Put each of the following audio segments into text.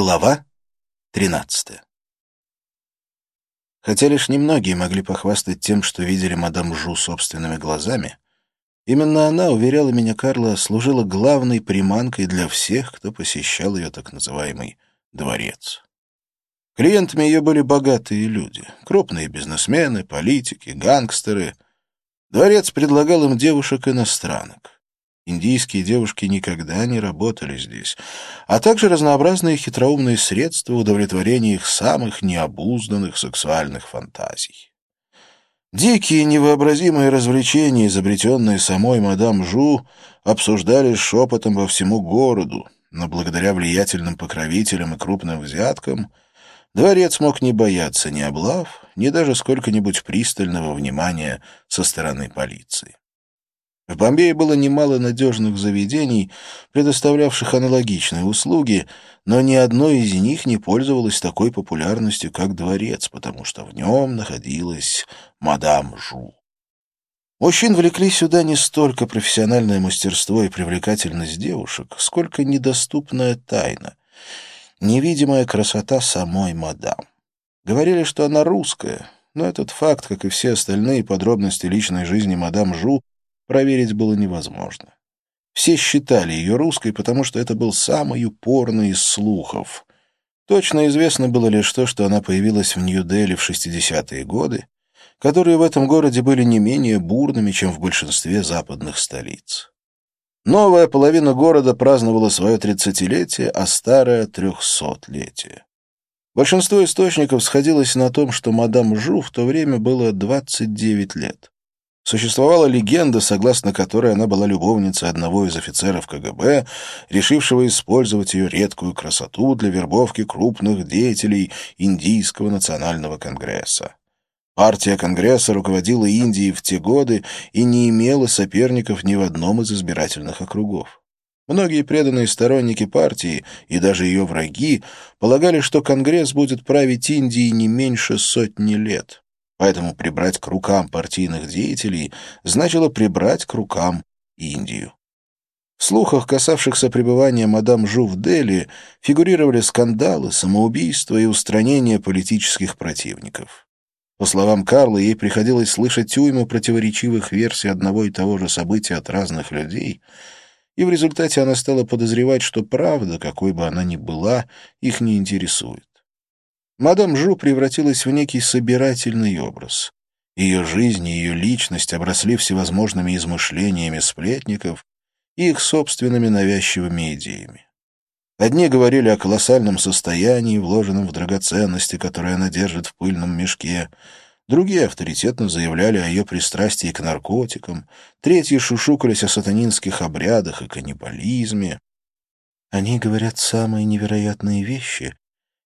Глава 13 Хотя лишь немногие могли похвастать тем, что видели мадам Жу собственными глазами, именно она, уверяла меня Карла, служила главной приманкой для всех, кто посещал ее так называемый «дворец». Клиентами ее были богатые люди, крупные бизнесмены, политики, гангстеры. Дворец предлагал им девушек-иностранок. Индийские девушки никогда не работали здесь, а также разнообразные хитроумные средства удовлетворения их самых необузданных сексуальных фантазий. Дикие невообразимые развлечения, изобретенные самой мадам Жу, обсуждались шепотом по всему городу, но благодаря влиятельным покровителям и крупным взяткам дворец мог не бояться ни облав, ни даже сколько-нибудь пристального внимания со стороны полиции. В Бомбее было немало надежных заведений, предоставлявших аналогичные услуги, но ни одно из них не пользовалось такой популярностью, как дворец, потому что в нем находилась мадам Жу. Мужчин влекли сюда не столько профессиональное мастерство и привлекательность девушек, сколько недоступная тайна, невидимая красота самой мадам. Говорили, что она русская, но этот факт, как и все остальные подробности личной жизни мадам Жу, проверить было невозможно. Все считали ее русской, потому что это был самый упорный из слухов. Точно известно было лишь то, что она появилась в Нью-Дели в 60-е годы, которые в этом городе были не менее бурными, чем в большинстве западных столиц. Новая половина города праздновала свое тридцатилетие, а старая — трехсотлетие. Большинство источников сходилось на том, что мадам Жу в то время было 29 лет. Существовала легенда, согласно которой она была любовницей одного из офицеров КГБ, решившего использовать ее редкую красоту для вербовки крупных деятелей Индийского национального конгресса. Партия Конгресса руководила Индией в те годы и не имела соперников ни в одном из избирательных округов. Многие преданные сторонники партии и даже ее враги полагали, что Конгресс будет править Индией не меньше сотни лет. Поэтому прибрать к рукам партийных деятелей значило прибрать к рукам Индию. В слухах, касавшихся пребывания мадам Жу в Дели, фигурировали скандалы, самоубийства и устранение политических противников. По словам Карла, ей приходилось слышать уйму противоречивых версий одного и того же события от разных людей, и в результате она стала подозревать, что правда, какой бы она ни была, их не интересует. Мадам Жу превратилась в некий собирательный образ. Ее жизнь и ее личность обросли всевозможными измышлениями сплетников и их собственными навязчивыми идеями. Одни говорили о колоссальном состоянии, вложенном в драгоценности, которые она держит в пыльном мешке, другие авторитетно заявляли о ее пристрастии к наркотикам, третьи шушукались о сатанинских обрядах и каннибализме. Они говорят самые невероятные вещи,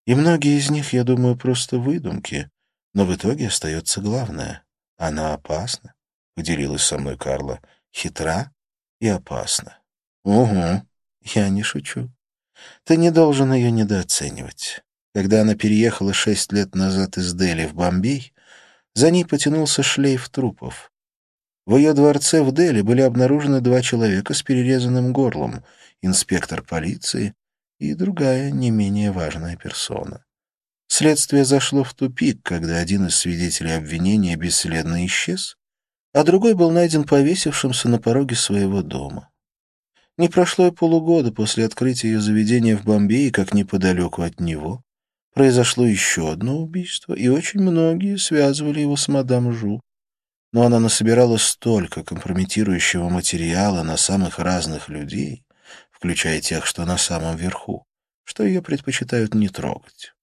и многие из них, я думаю, просто выдумки. Но в итоге остается главное. Она опасна, — поделилась со мной Карла. Хитра и опасна. Угу, я не шучу. Ты не должен ее недооценивать. Когда она переехала шесть лет назад из Дели в Бомбей, за ней потянулся шлейф трупов. В ее дворце в Дели были обнаружены два человека с перерезанным горлом, инспектор полиции и другая, не менее важная персона. Следствие зашло в тупик, когда один из свидетелей обвинения бесследно исчез, а другой был найден повесившимся на пороге своего дома. Не прошло и полугода после открытия ее заведения в Бомбее, как неподалеку от него, произошло еще одно убийство, и очень многие связывали его с мадам Жу. Но она насобирала столько компрометирующего материала на самых разных людей, включая тех, что на самом верху, что ее предпочитают не трогать.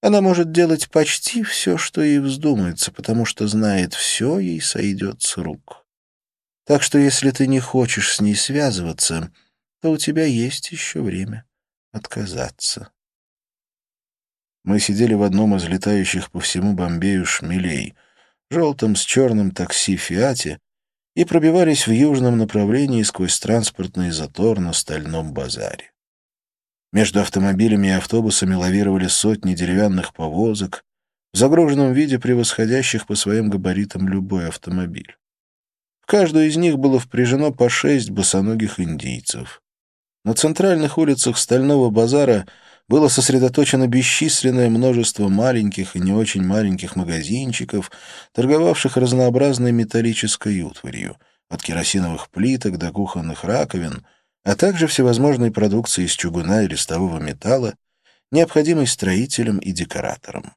Она может делать почти все, что ей вздумается, потому что знает, все ей сойдет с рук. Так что если ты не хочешь с ней связываться, то у тебя есть еще время отказаться. Мы сидели в одном из летающих по всему Бомбею шмелей, желтом с черным такси «Фиате», и пробивались в южном направлении сквозь транспортный затор на Стальном базаре. Между автомобилями и автобусами лавировали сотни деревянных повозок, в загруженном виде превосходящих по своим габаритам любой автомобиль. В каждую из них было впряжено по шесть босоногих индийцев. На центральных улицах Стального базара было сосредоточено бесчисленное множество маленьких и не очень маленьких магазинчиков, торговавших разнообразной металлической утварью, от керосиновых плиток до кухонных раковин, а также всевозможной продукции из чугуна и листового металла, необходимой строителям и декораторам.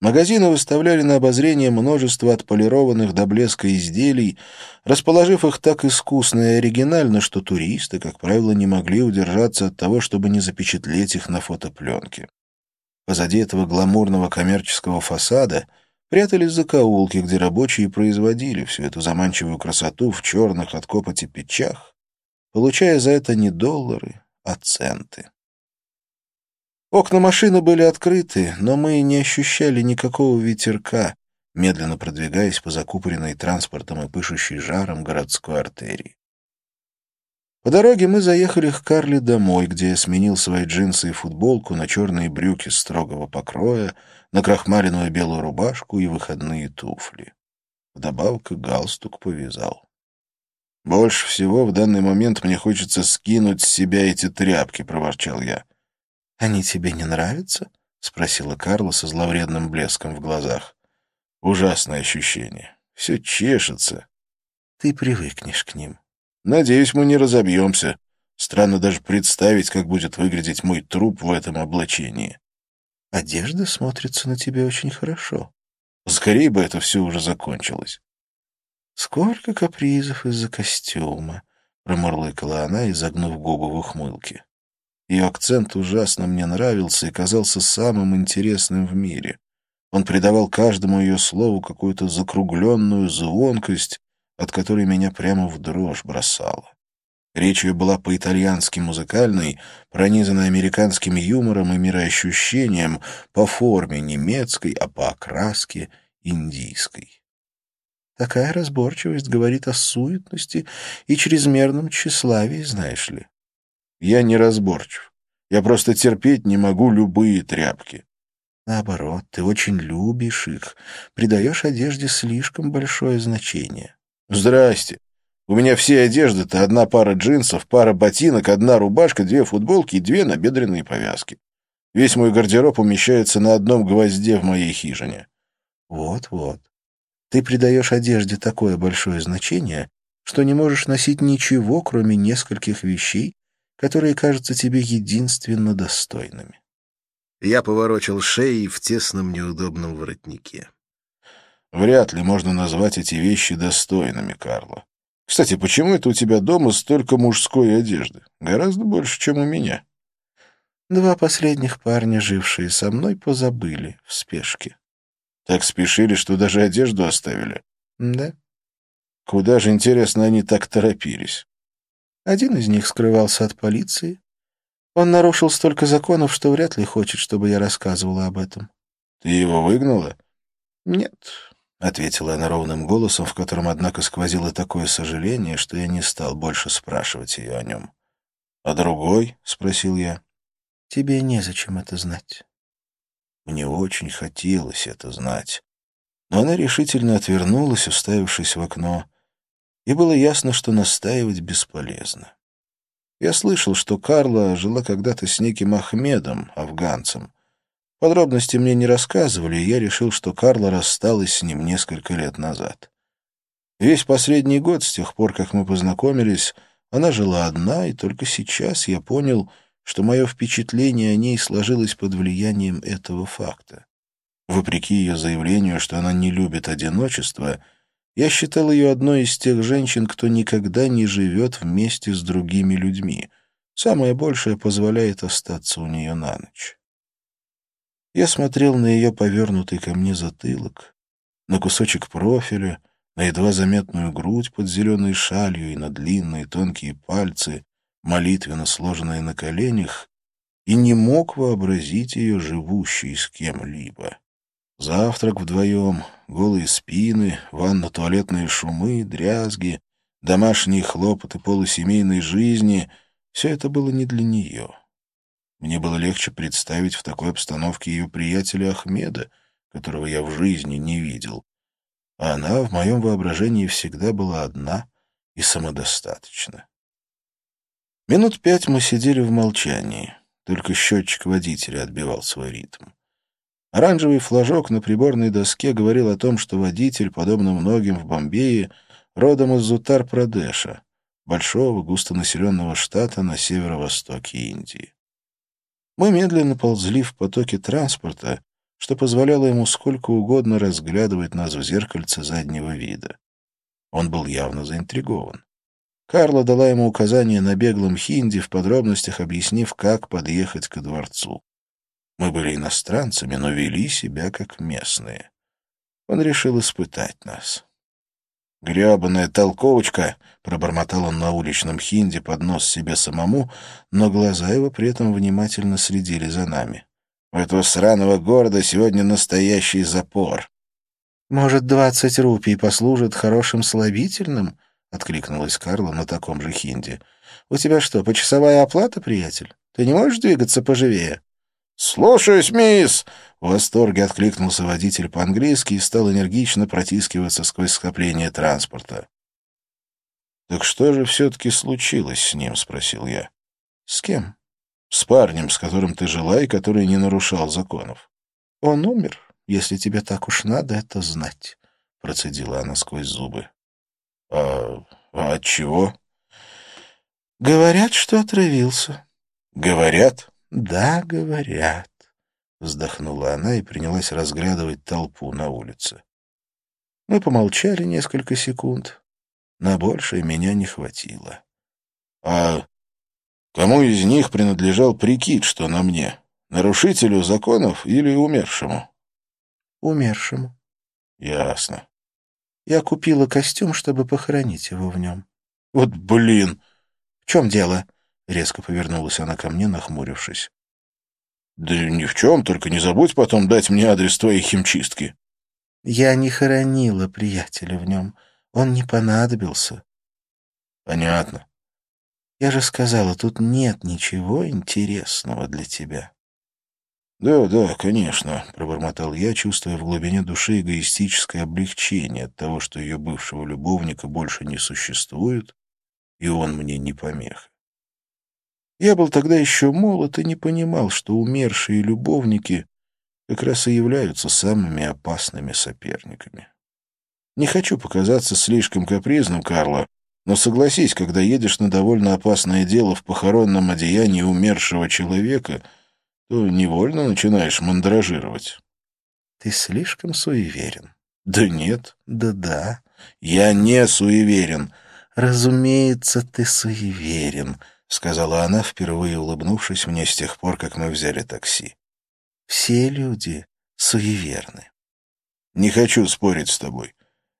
Магазины выставляли на обозрение множество отполированных до блеска изделий, расположив их так искусно и оригинально, что туристы, как правило, не могли удержаться от того, чтобы не запечатлеть их на фотопленке. Позади этого гламурного коммерческого фасада прятались закоулки, где рабочие производили всю эту заманчивую красоту в черных от копоти печах, получая за это не доллары, а центы. Окна машины были открыты, но мы не ощущали никакого ветерка, медленно продвигаясь по закупоренной транспортом и пышущей жаром городской артерии. По дороге мы заехали к Карли домой, где я сменил свои джинсы и футболку на черные брюки строгого покроя, на крахмаленную белую рубашку и выходные туфли. Вдобавок галстук повязал. «Больше всего в данный момент мне хочется скинуть с себя эти тряпки», — проворчал я. «Они тебе не нравятся?» — спросила Карла со зловредным блеском в глазах. «Ужасное ощущение. Все чешется». «Ты привыкнешь к ним». «Надеюсь, мы не разобьемся. Странно даже представить, как будет выглядеть мой труп в этом облачении». «Одежда смотрится на тебе очень хорошо». «Скорее бы это все уже закончилось». «Сколько капризов из-за костюма», — промурлыкала она, изогнув губы в ухмылке. Ее акцент ужасно мне нравился и казался самым интересным в мире. Он придавал каждому ее слову какую-то закругленную звонкость, от которой меня прямо в дрожь бросало. Речь ее была по-итальянски музыкальной, пронизанной американским юмором и мироощущением, по форме немецкой, а по окраске индийской. Такая разборчивость говорит о суетности и чрезмерном тщеславии, знаешь ли. Я не разборчив. Я просто терпеть не могу любые тряпки. Наоборот, ты очень любишь их, придаешь одежде слишком большое значение. Здрасте. У меня все одежды-то одна пара джинсов, пара ботинок, одна рубашка, две футболки и две набедренные повязки. Весь мой гардероб умещается на одном гвозде в моей хижине. Вот-вот. Ты придаешь одежде такое большое значение, что не можешь носить ничего, кроме нескольких вещей, которые кажутся тебе единственно достойными. Я поворочил шеей в тесном неудобном воротнике. Вряд ли можно назвать эти вещи достойными, Карло. Кстати, почему это у тебя дома столько мужской одежды? Гораздо больше, чем у меня. Два последних парня, жившие со мной, позабыли в спешке. Так спешили, что даже одежду оставили? Да. Куда же, интересно, они так торопились? Один из них скрывался от полиции. Он нарушил столько законов, что вряд ли хочет, чтобы я рассказывала об этом. — Ты его выгнала? — Нет, — ответила она ровным голосом, в котором, однако, сквозило такое сожаление, что я не стал больше спрашивать ее о нем. — А другой? — спросил я. — Тебе незачем это знать. Мне очень хотелось это знать. Но она решительно отвернулась, уставившись в окно, — и было ясно, что настаивать бесполезно. Я слышал, что Карла жила когда-то с неким Ахмедом, афганцем. Подробности мне не рассказывали, и я решил, что Карла рассталась с ним несколько лет назад. Весь последний год, с тех пор, как мы познакомились, она жила одна, и только сейчас я понял, что мое впечатление о ней сложилось под влиянием этого факта. Вопреки ее заявлению, что она не любит одиночество — я считал ее одной из тех женщин, кто никогда не живет вместе с другими людьми. Самое большее позволяет остаться у нее на ночь. Я смотрел на ее повернутый ко мне затылок, на кусочек профиля, на едва заметную грудь под зеленой шалью и на длинные тонкие пальцы, молитвенно сложенные на коленях, и не мог вообразить ее живущей с кем-либо. Завтрак вдвоем, голые спины, ванно-туалетные шумы, дрязги, домашние хлопоты полусемейной жизни — все это было не для нее. Мне было легче представить в такой обстановке ее приятеля Ахмеда, которого я в жизни не видел. А она в моем воображении всегда была одна и самодостаточна. Минут пять мы сидели в молчании. только счетчик водителя отбивал свой ритм. Оранжевый флажок на приборной доске говорил о том, что водитель, подобно многим в Бомбее, родом из Зутар-Прадеша, большого густонаселенного штата на северо-востоке Индии. Мы медленно ползли в потоке транспорта, что позволяло ему сколько угодно разглядывать нас в зеркальце заднего вида. Он был явно заинтригован. Карла дала ему указание на беглом хинди, в подробностях объяснив, как подъехать к дворцу. Мы были иностранцами, но вели себя как местные. Он решил испытать нас. «Гребаная толковочка!» — пробормотал он на уличном хинди под нос себе самому, но глаза его при этом внимательно следили за нами. «У этого сраного города сегодня настоящий запор». «Может, двадцать рупий послужит хорошим слабительным?» — откликнулась Карла на таком же хинди. «У тебя что, почасовая оплата, приятель? Ты не можешь двигаться поживее?» «Слушаюсь, мисс!» В восторге откликнулся водитель по-английски и стал энергично протискиваться сквозь скопление транспорта. «Так что же все-таки случилось с ним?» — спросил я. «С кем?» «С парнем, с которым ты жила и который не нарушал законов». «Он умер, если тебе так уж надо это знать», — процедила она сквозь зубы. «А, а от чего?» «Говорят, что отравился». «Говорят?» «Да, говорят», — вздохнула она и принялась разглядывать толпу на улице. Мы помолчали несколько секунд. На большее меня не хватило. «А кому из них принадлежал прикид, что на мне? Нарушителю законов или умершему?» «Умершему». «Ясно». Я купила костюм, чтобы похоронить его в нем. «Вот блин!» «В чем дело?» Резко повернулась она ко мне, нахмурившись. «Да ни в чем, только не забудь потом дать мне адрес твоей химчистки». «Я не хоронила приятеля в нем. Он не понадобился». «Понятно». «Я же сказала, тут нет ничего интересного для тебя». «Да, да, конечно», — пробормотал я, чувствуя в глубине души эгоистическое облегчение от того, что ее бывшего любовника больше не существует, и он мне не помеха. Я был тогда еще молод и не понимал, что умершие любовники как раз и являются самыми опасными соперниками. Не хочу показаться слишком капризным, Карло, но согласись, когда едешь на довольно опасное дело в похоронном одеянии умершего человека, то невольно начинаешь мандражировать. Ты слишком суеверен. Да нет. Да-да. Я не суеверен. Разумеется, ты суеверен, — сказала она, впервые улыбнувшись мне с тех пор, как мы взяли такси. «Все люди суеверны». «Не хочу спорить с тобой.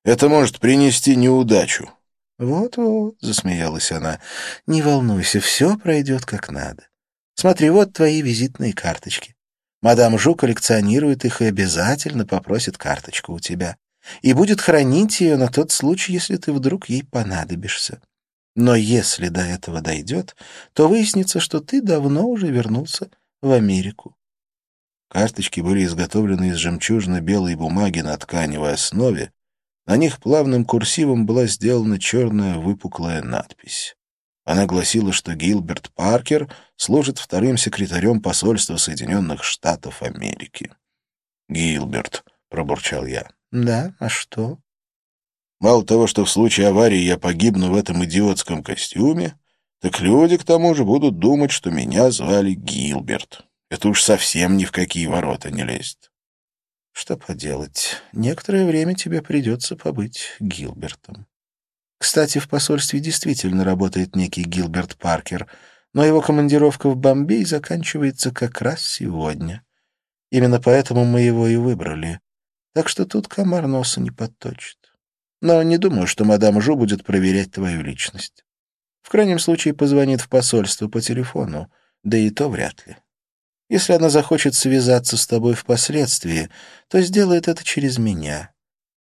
Это может принести неудачу». «Вот-вот», — засмеялась она, — «не волнуйся, все пройдет как надо. Смотри, вот твои визитные карточки. Мадам Жу коллекционирует их и обязательно попросит карточку у тебя. И будет хранить ее на тот случай, если ты вдруг ей понадобишься. Но если до этого дойдет, то выяснится, что ты давно уже вернулся в Америку. Карточки были изготовлены из жемчужно-белой бумаги на тканевой основе. На них плавным курсивом была сделана черная выпуклая надпись. Она гласила, что Гилберт Паркер служит вторым секретарем посольства Соединенных Штатов Америки. «Гилберт», — пробурчал я. «Да, а что?» Мало того, что в случае аварии я погибну в этом идиотском костюме, так люди к тому же будут думать, что меня звали Гилберт. Это уж совсем ни в какие ворота не лезет. Что поделать, некоторое время тебе придется побыть Гилбертом. Кстати, в посольстве действительно работает некий Гилберт Паркер, но его командировка в Бомбей заканчивается как раз сегодня. Именно поэтому мы его и выбрали. Так что тут комар носа не подточит. Но не думаю, что мадам Жу будет проверять твою личность. В крайнем случае позвонит в посольство по телефону, да и то вряд ли. Если она захочет связаться с тобой впоследствии, то сделает это через меня.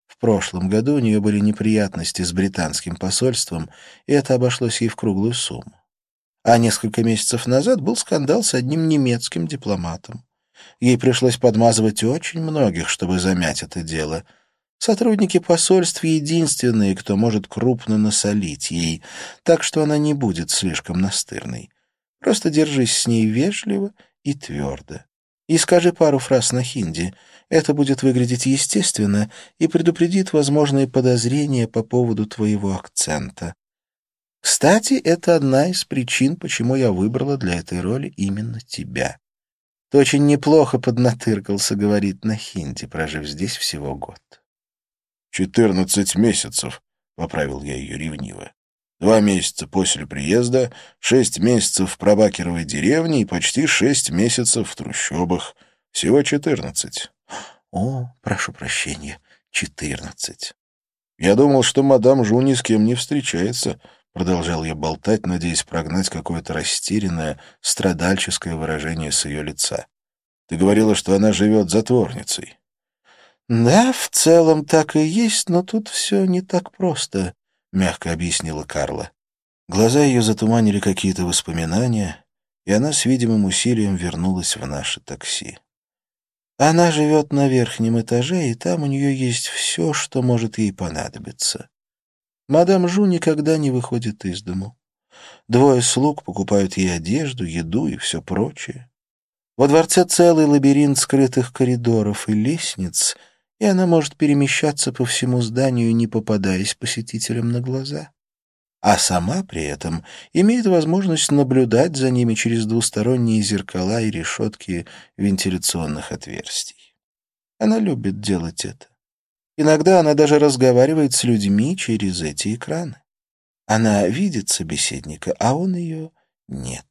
В прошлом году у нее были неприятности с британским посольством, и это обошлось ей в круглую сумму. А несколько месяцев назад был скандал с одним немецким дипломатом. Ей пришлось подмазывать очень многих, чтобы замять это дело — Сотрудники посольств — единственные, кто может крупно насолить ей, так что она не будет слишком настырной. Просто держись с ней вежливо и твердо. И скажи пару фраз на хинди. Это будет выглядеть естественно и предупредит возможные подозрения по поводу твоего акцента. Кстати, это одна из причин, почему я выбрала для этой роли именно тебя. Ты очень неплохо поднатыркался, говорит на хинди, прожив здесь всего год. «Четырнадцать месяцев», — поправил я ее ревниво. «Два месяца после приезда, шесть месяцев в Пробакеровой деревне и почти шесть месяцев в трущобах. Всего четырнадцать». «О, прошу прощения, четырнадцать». «Я думал, что мадам Жу ни с кем не встречается», Продолжал я болтать, надеясь прогнать какое-то растерянное, страдальческое выражение с ее лица. «Ты говорила, что она живет затворницей». «Да, в целом так и есть, но тут все не так просто», — мягко объяснила Карла. Глаза ее затуманили какие-то воспоминания, и она с видимым усилием вернулась в наше такси. Она живет на верхнем этаже, и там у нее есть все, что может ей понадобиться. Мадам Жу никогда не выходит из дому. Двое слуг покупают ей одежду, еду и все прочее. Во дворце целый лабиринт скрытых коридоров и лестниц, и она может перемещаться по всему зданию, не попадаясь посетителям на глаза. А сама при этом имеет возможность наблюдать за ними через двусторонние зеркала и решетки вентиляционных отверстий. Она любит делать это. Иногда она даже разговаривает с людьми через эти экраны. Она видит собеседника, а он ее нет.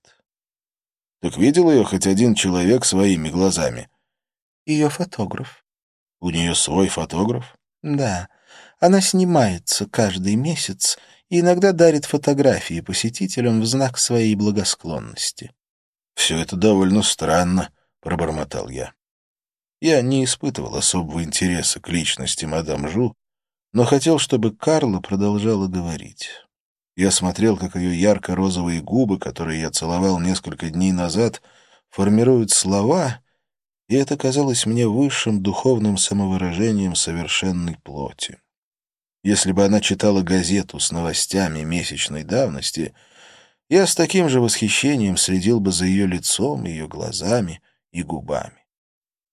Так видел ее хоть один человек своими глазами? Ее фотограф. У нее свой фотограф? Да. Она снимается каждый месяц и иногда дарит фотографии посетителям в знак своей благосклонности. «Все это довольно странно», — пробормотал я. Я не испытывал особого интереса к личности мадам Жу, но хотел, чтобы Карла продолжала говорить. Я смотрел, как ее ярко-розовые губы, которые я целовал несколько дней назад, формируют слова, и это казалось мне высшим духовным самовыражением совершенной плоти. Если бы она читала газету с новостями месячной давности, я с таким же восхищением следил бы за ее лицом, ее глазами и губами.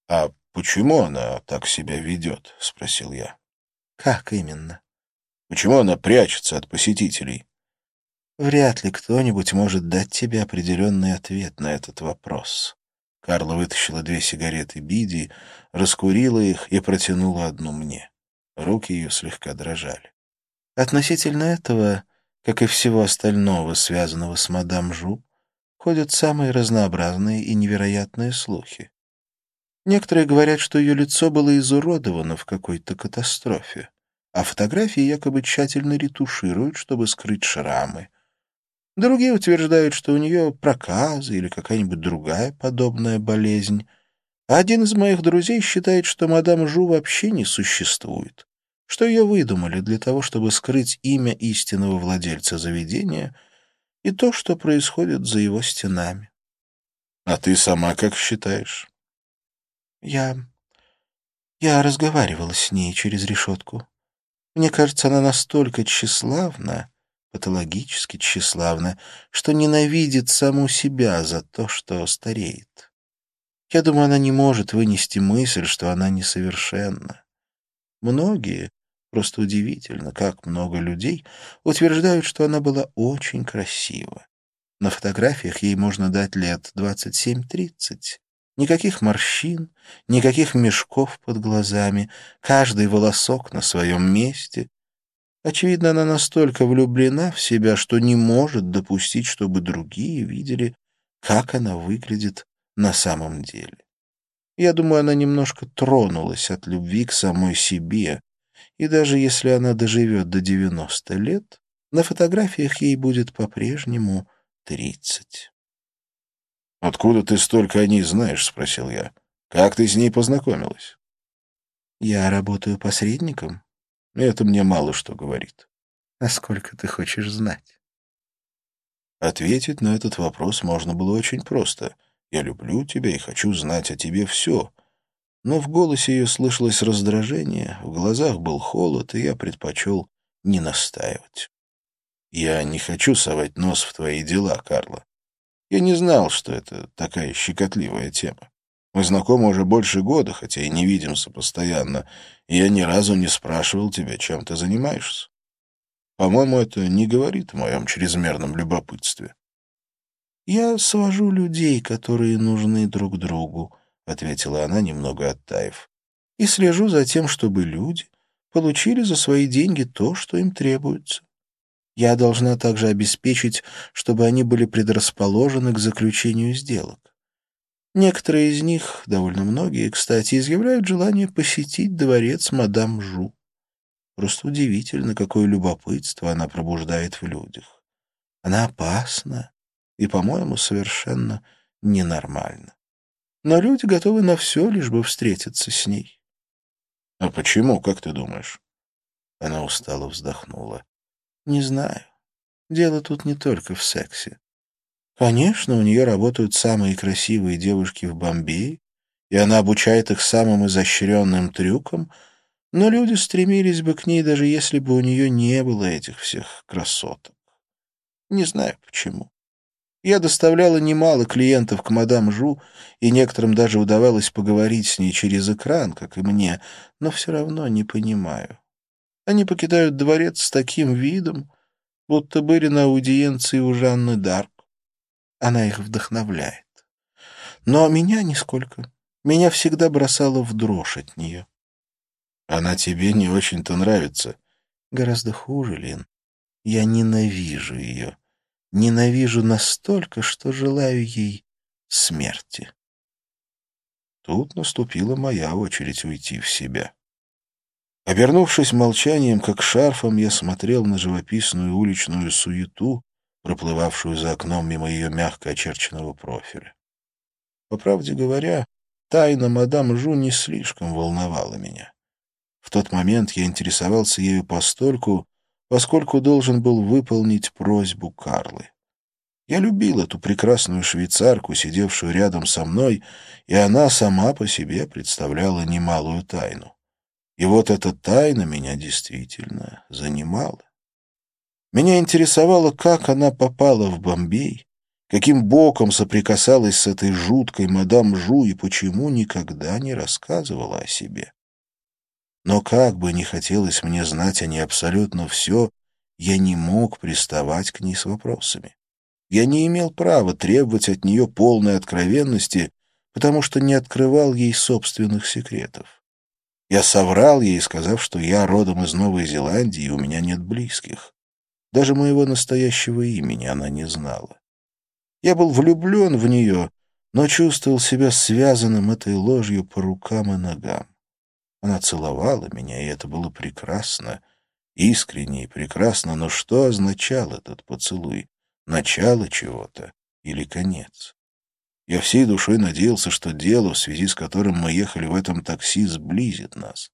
А «Почему она так себя ведет?» — спросил я. «Как именно?» «Почему она прячется от посетителей?» «Вряд ли кто-нибудь может дать тебе определенный ответ на этот вопрос». Карла вытащила две сигареты Биди, раскурила их и протянула одну мне. Руки ее слегка дрожали. Относительно этого, как и всего остального, связанного с мадам Жу, ходят самые разнообразные и невероятные слухи. Некоторые говорят, что ее лицо было изуродовано в какой-то катастрофе, а фотографии якобы тщательно ретушируют, чтобы скрыть шрамы. Другие утверждают, что у нее проказы или какая-нибудь другая подобная болезнь. Один из моих друзей считает, что мадам Жу вообще не существует, что ее выдумали для того, чтобы скрыть имя истинного владельца заведения и то, что происходит за его стенами. — А ты сама как считаешь? Я... я разговаривала с ней через решетку. Мне кажется, она настолько тщеславна, патологически тщеславна, что ненавидит саму себя за то, что стареет. Я думаю, она не может вынести мысль, что она несовершенна. Многие, просто удивительно, как много людей, утверждают, что она была очень красива. На фотографиях ей можно дать лет 27-30. Никаких морщин, никаких мешков под глазами, каждый волосок на своем месте. Очевидно, она настолько влюблена в себя, что не может допустить, чтобы другие видели, как она выглядит на самом деле. Я думаю, она немножко тронулась от любви к самой себе, и даже если она доживет до 90 лет, на фотографиях ей будет по-прежнему 30. «Откуда ты столько о ней знаешь?» — спросил я. «Как ты с ней познакомилась?» «Я работаю посредником». «Это мне мало что говорит». «А сколько ты хочешь знать?» Ответить на этот вопрос можно было очень просто. «Я люблю тебя и хочу знать о тебе все». Но в голосе ее слышалось раздражение, в глазах был холод, и я предпочел не настаивать. «Я не хочу совать нос в твои дела, Карла. Я не знал, что это такая щекотливая тема. Мы знакомы уже больше года, хотя и не видимся постоянно, и я ни разу не спрашивал тебя, чем ты занимаешься. По-моему, это не говорит о моем чрезмерном любопытстве. «Я свожу людей, которые нужны друг другу», — ответила она, немного оттаив, «и слежу за тем, чтобы люди получили за свои деньги то, что им требуется. Я должна также обеспечить, чтобы они были предрасположены к заключению сделок. Некоторые из них, довольно многие, кстати, изъявляют желание посетить дворец мадам Жу. Просто удивительно, какое любопытство она пробуждает в людях. Она опасна и, по-моему, совершенно ненормальна. Но люди готовы на все, лишь бы встретиться с ней. — А почему, как ты думаешь? Она устало вздохнула. Не знаю. Дело тут не только в сексе. Конечно, у нее работают самые красивые девушки в Бомбее, и она обучает их самым изощренным трюкам, но люди стремились бы к ней, даже если бы у нее не было этих всех красоток. Не знаю почему. Я доставляла немало клиентов к мадам Жу, и некоторым даже удавалось поговорить с ней через экран, как и мне, но все равно не понимаю. Они покидают дворец с таким видом, будто были на аудиенции у Жанны Дарк. Она их вдохновляет. Но меня нисколько. Меня всегда бросало в дрожь от нее. Она тебе не очень-то нравится. Гораздо хуже, Лин. Я ненавижу ее. Ненавижу настолько, что желаю ей смерти. Тут наступила моя очередь уйти в себя. Обернувшись молчанием, как шарфом, я смотрел на живописную уличную суету, проплывавшую за окном мимо ее мягко очерченного профиля. По правде говоря, тайна мадам Жу не слишком волновала меня. В тот момент я интересовался ею постольку, поскольку должен был выполнить просьбу Карлы. Я любил эту прекрасную швейцарку, сидевшую рядом со мной, и она сама по себе представляла немалую тайну. И вот эта тайна меня действительно занимала. Меня интересовало, как она попала в Бомбей, каким боком соприкасалась с этой жуткой мадам Жу и почему никогда не рассказывала о себе. Но как бы ни хотелось мне знать о ней абсолютно все, я не мог приставать к ней с вопросами. Я не имел права требовать от нее полной откровенности, потому что не открывал ей собственных секретов. Я соврал ей, сказав, что я родом из Новой Зеландии, и у меня нет близких. Даже моего настоящего имени она не знала. Я был влюблен в нее, но чувствовал себя связанным этой ложью по рукам и ногам. Она целовала меня, и это было прекрасно, искренне и прекрасно, но что означал этот поцелуй? Начало чего-то или конец? Я всей душой надеялся, что дело, в связи с которым мы ехали в этом такси, сблизит нас,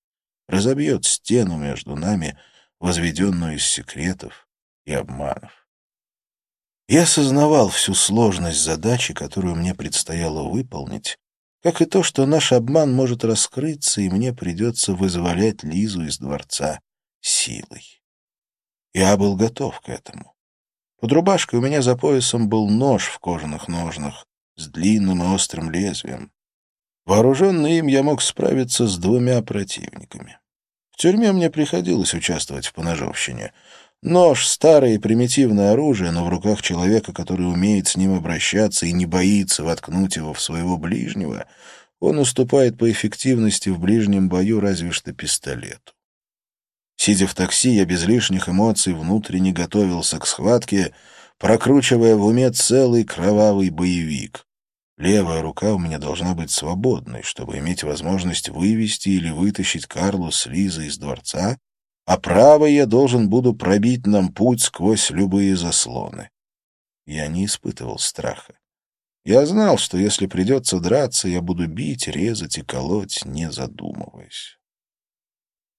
разобьет стену между нами, возведенную из секретов и обманов. Я осознавал всю сложность задачи, которую мне предстояло выполнить, как и то, что наш обман может раскрыться, и мне придется вызволять Лизу из дворца силой. Я был готов к этому. Под рубашкой у меня за поясом был нож в кожаных ножнах, с длинным и острым лезвием. Вооруженный им я мог справиться с двумя противниками. В тюрьме мне приходилось участвовать в поножовщине. Нож — старое и примитивное оружие, но в руках человека, который умеет с ним обращаться и не боится воткнуть его в своего ближнего, он уступает по эффективности в ближнем бою разве что пистолету. Сидя в такси, я без лишних эмоций внутренне готовился к схватке — прокручивая в уме целый кровавый боевик. Левая рука у меня должна быть свободной, чтобы иметь возможность вывести или вытащить Карлу с Лизой из дворца, а правой я должен буду пробить нам путь сквозь любые заслоны. Я не испытывал страха. Я знал, что если придется драться, я буду бить, резать и колоть, не задумываясь.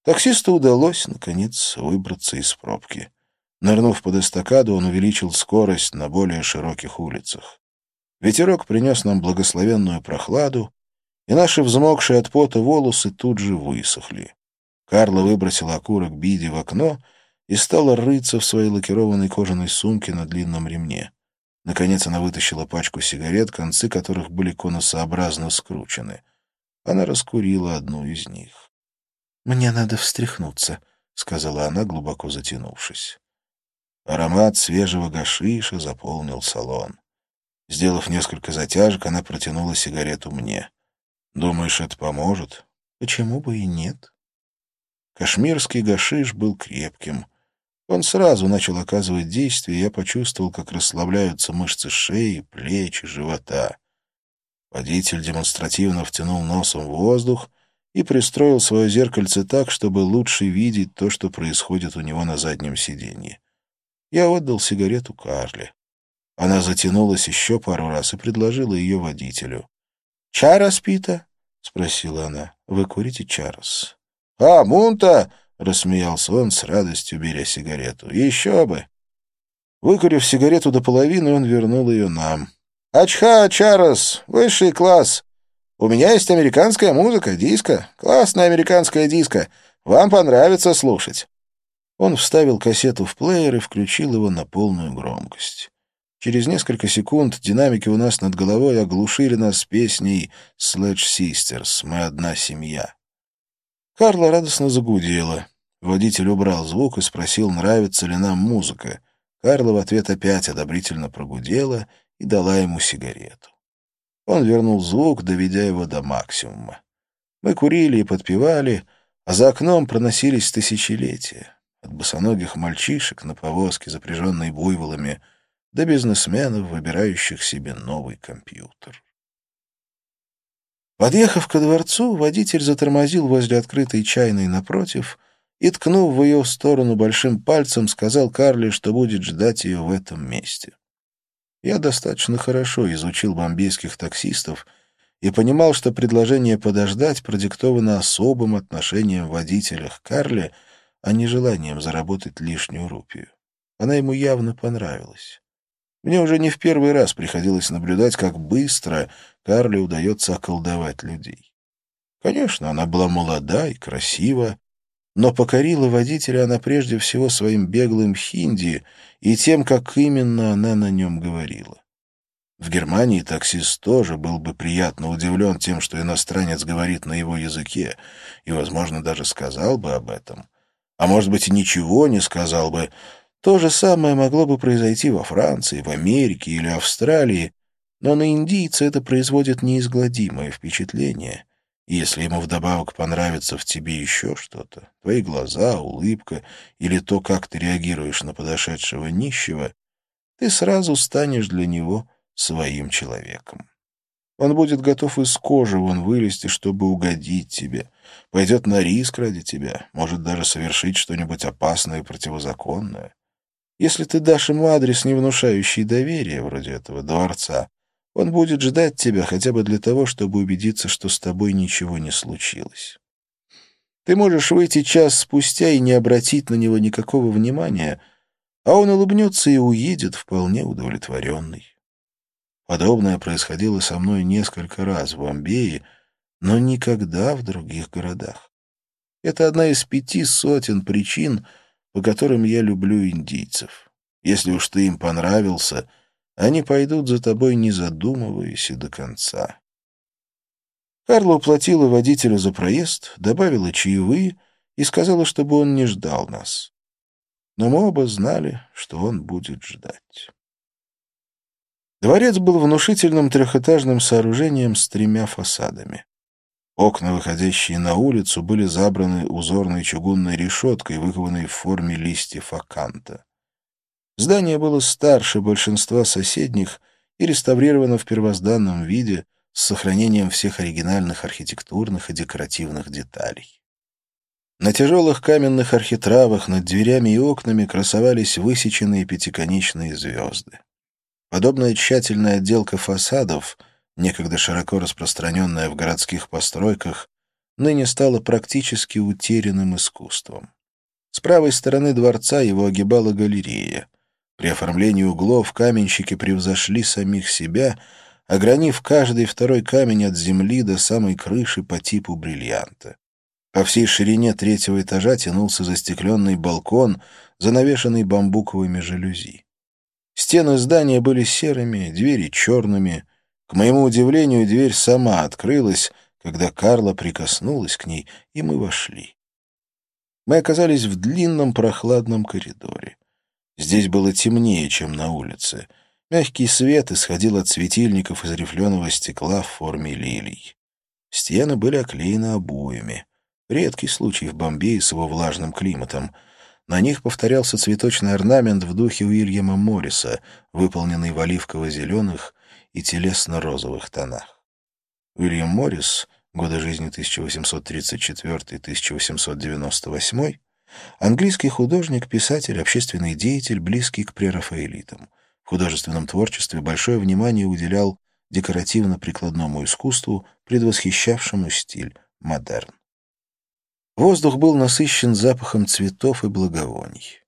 Таксисту удалось, наконец, выбраться из пробки. Нырнув под эстакаду, он увеличил скорость на более широких улицах. Ветерок принес нам благословенную прохладу, и наши взмокшие от пота волосы тут же высохли. Карла выбросила окурок Биди в окно и стала рыться в своей лакированной кожаной сумке на длинном ремне. Наконец она вытащила пачку сигарет, концы которых были конусообразно скручены. Она раскурила одну из них. «Мне надо встряхнуться», — сказала она, глубоко затянувшись. Аромат свежего гашиша заполнил салон. Сделав несколько затяжек, она протянула сигарету мне. «Думаешь, это поможет?» «Почему бы и нет?» Кашмирский гашиш был крепким. Он сразу начал оказывать действие, и я почувствовал, как расслабляются мышцы шеи, плеч и живота. Водитель демонстративно втянул носом в воздух и пристроил свое зеркальце так, чтобы лучше видеть то, что происходит у него на заднем сиденье. Я отдал сигарету Карле. Она затянулась еще пару раз и предложила ее водителю. «Чарос, Пита?» — спросила она. «Вы курите чарос?» «А, мунта!» — рассмеялся он с радостью, беря сигарету. «Еще бы!» Выкурив сигарету до половины, он вернул ее нам. «Ачха, Чарос, высший класс. У меня есть американская музыка, диско. Классная американская диско. Вам понравится слушать». Он вставил кассету в плеер и включил его на полную громкость. Через несколько секунд динамики у нас над головой оглушили нас песней «Sledge Sisters» «Мы одна семья». Карла радостно загудела. Водитель убрал звук и спросил, нравится ли нам музыка. Карла в ответ опять одобрительно прогудела и дала ему сигарету. Он вернул звук, доведя его до максимума. Мы курили и подпевали, а за окном проносились тысячелетия. От босоногих мальчишек на повозке, запряженной буйволами, до бизнесменов, выбирающих себе новый компьютер. Подъехав ко дворцу, водитель затормозил возле открытой чайной напротив и, ткнув в ее сторону большим пальцем, сказал Карли, что будет ждать ее в этом месте. Я достаточно хорошо изучил бомбейских таксистов и понимал, что предложение подождать продиктовано особым отношением водителя к Карли, а не желанием заработать лишнюю рупию. Она ему явно понравилась. Мне уже не в первый раз приходилось наблюдать, как быстро Карли удается околдовать людей. Конечно, она была молода и красива, но покорила водителя она прежде всего своим беглым хинди и тем, как именно она на нем говорила. В Германии таксист тоже был бы приятно удивлен тем, что иностранец говорит на его языке, и, возможно, даже сказал бы об этом. А может быть, и ничего не сказал бы, то же самое могло бы произойти во Франции, в Америке или Австралии, но на индийца это производит неизгладимое впечатление. И если ему вдобавок понравится в тебе еще что-то, твои глаза, улыбка или то, как ты реагируешь на подошедшего нищего, ты сразу станешь для него своим человеком. Он будет готов из кожи вон вылезти, чтобы угодить тебе, пойдет на риск ради тебя, может даже совершить что-нибудь опасное и противозаконное. Если ты дашь ему адрес, не внушающий доверия, вроде этого дворца, он будет ждать тебя хотя бы для того, чтобы убедиться, что с тобой ничего не случилось. Ты можешь выйти час спустя и не обратить на него никакого внимания, а он улыбнется и уедет вполне удовлетворенный. Подобное происходило со мной несколько раз в Бомбее, но никогда в других городах. Это одна из пяти сотен причин, по которым я люблю индийцев. Если уж ты им понравился, они пойдут за тобой, не задумываясь, и до конца. Карла уплатила водителю за проезд, добавила чаевые и сказала, чтобы он не ждал нас. Но мы оба знали, что он будет ждать. Дворец был внушительным трехэтажным сооружением с тремя фасадами. Окна, выходящие на улицу, были забраны узорной чугунной решеткой, выкованной в форме листьев аканта. Здание было старше большинства соседних и реставрировано в первозданном виде с сохранением всех оригинальных архитектурных и декоративных деталей. На тяжелых каменных архитравах над дверями и окнами красовались высеченные пятиконечные звезды. Подобная тщательная отделка фасадов — некогда широко распространенная в городских постройках, ныне стала практически утерянным искусством. С правой стороны дворца его огибала галерея. При оформлении углов каменщики превзошли самих себя, огранив каждый второй камень от земли до самой крыши по типу бриллианта. По всей ширине третьего этажа тянулся застекленный балкон, занавешенный бамбуковыми жалюзи. Стены здания были серыми, двери черными. К моему удивлению, дверь сама открылась, когда Карла прикоснулась к ней, и мы вошли. Мы оказались в длинном прохладном коридоре. Здесь было темнее, чем на улице. Мягкий свет исходил от светильников из рифленого стекла в форме лилий. Стены были оклеены обоями. Редкий случай в Бомбее с его влажным климатом. На них повторялся цветочный орнамент в духе Уильяма Морриса, выполненный в оливково-зеленых и телесно-розовых тонах. Уильям Моррис годы жизни 1834-1898, английский художник, писатель, общественный деятель, близкий к прерафаэлитам. В художественном творчестве большое внимание уделял декоративно-прикладному искусству, предвосхищавшему стиль модерн. Воздух был насыщен запахом цветов и благовоний.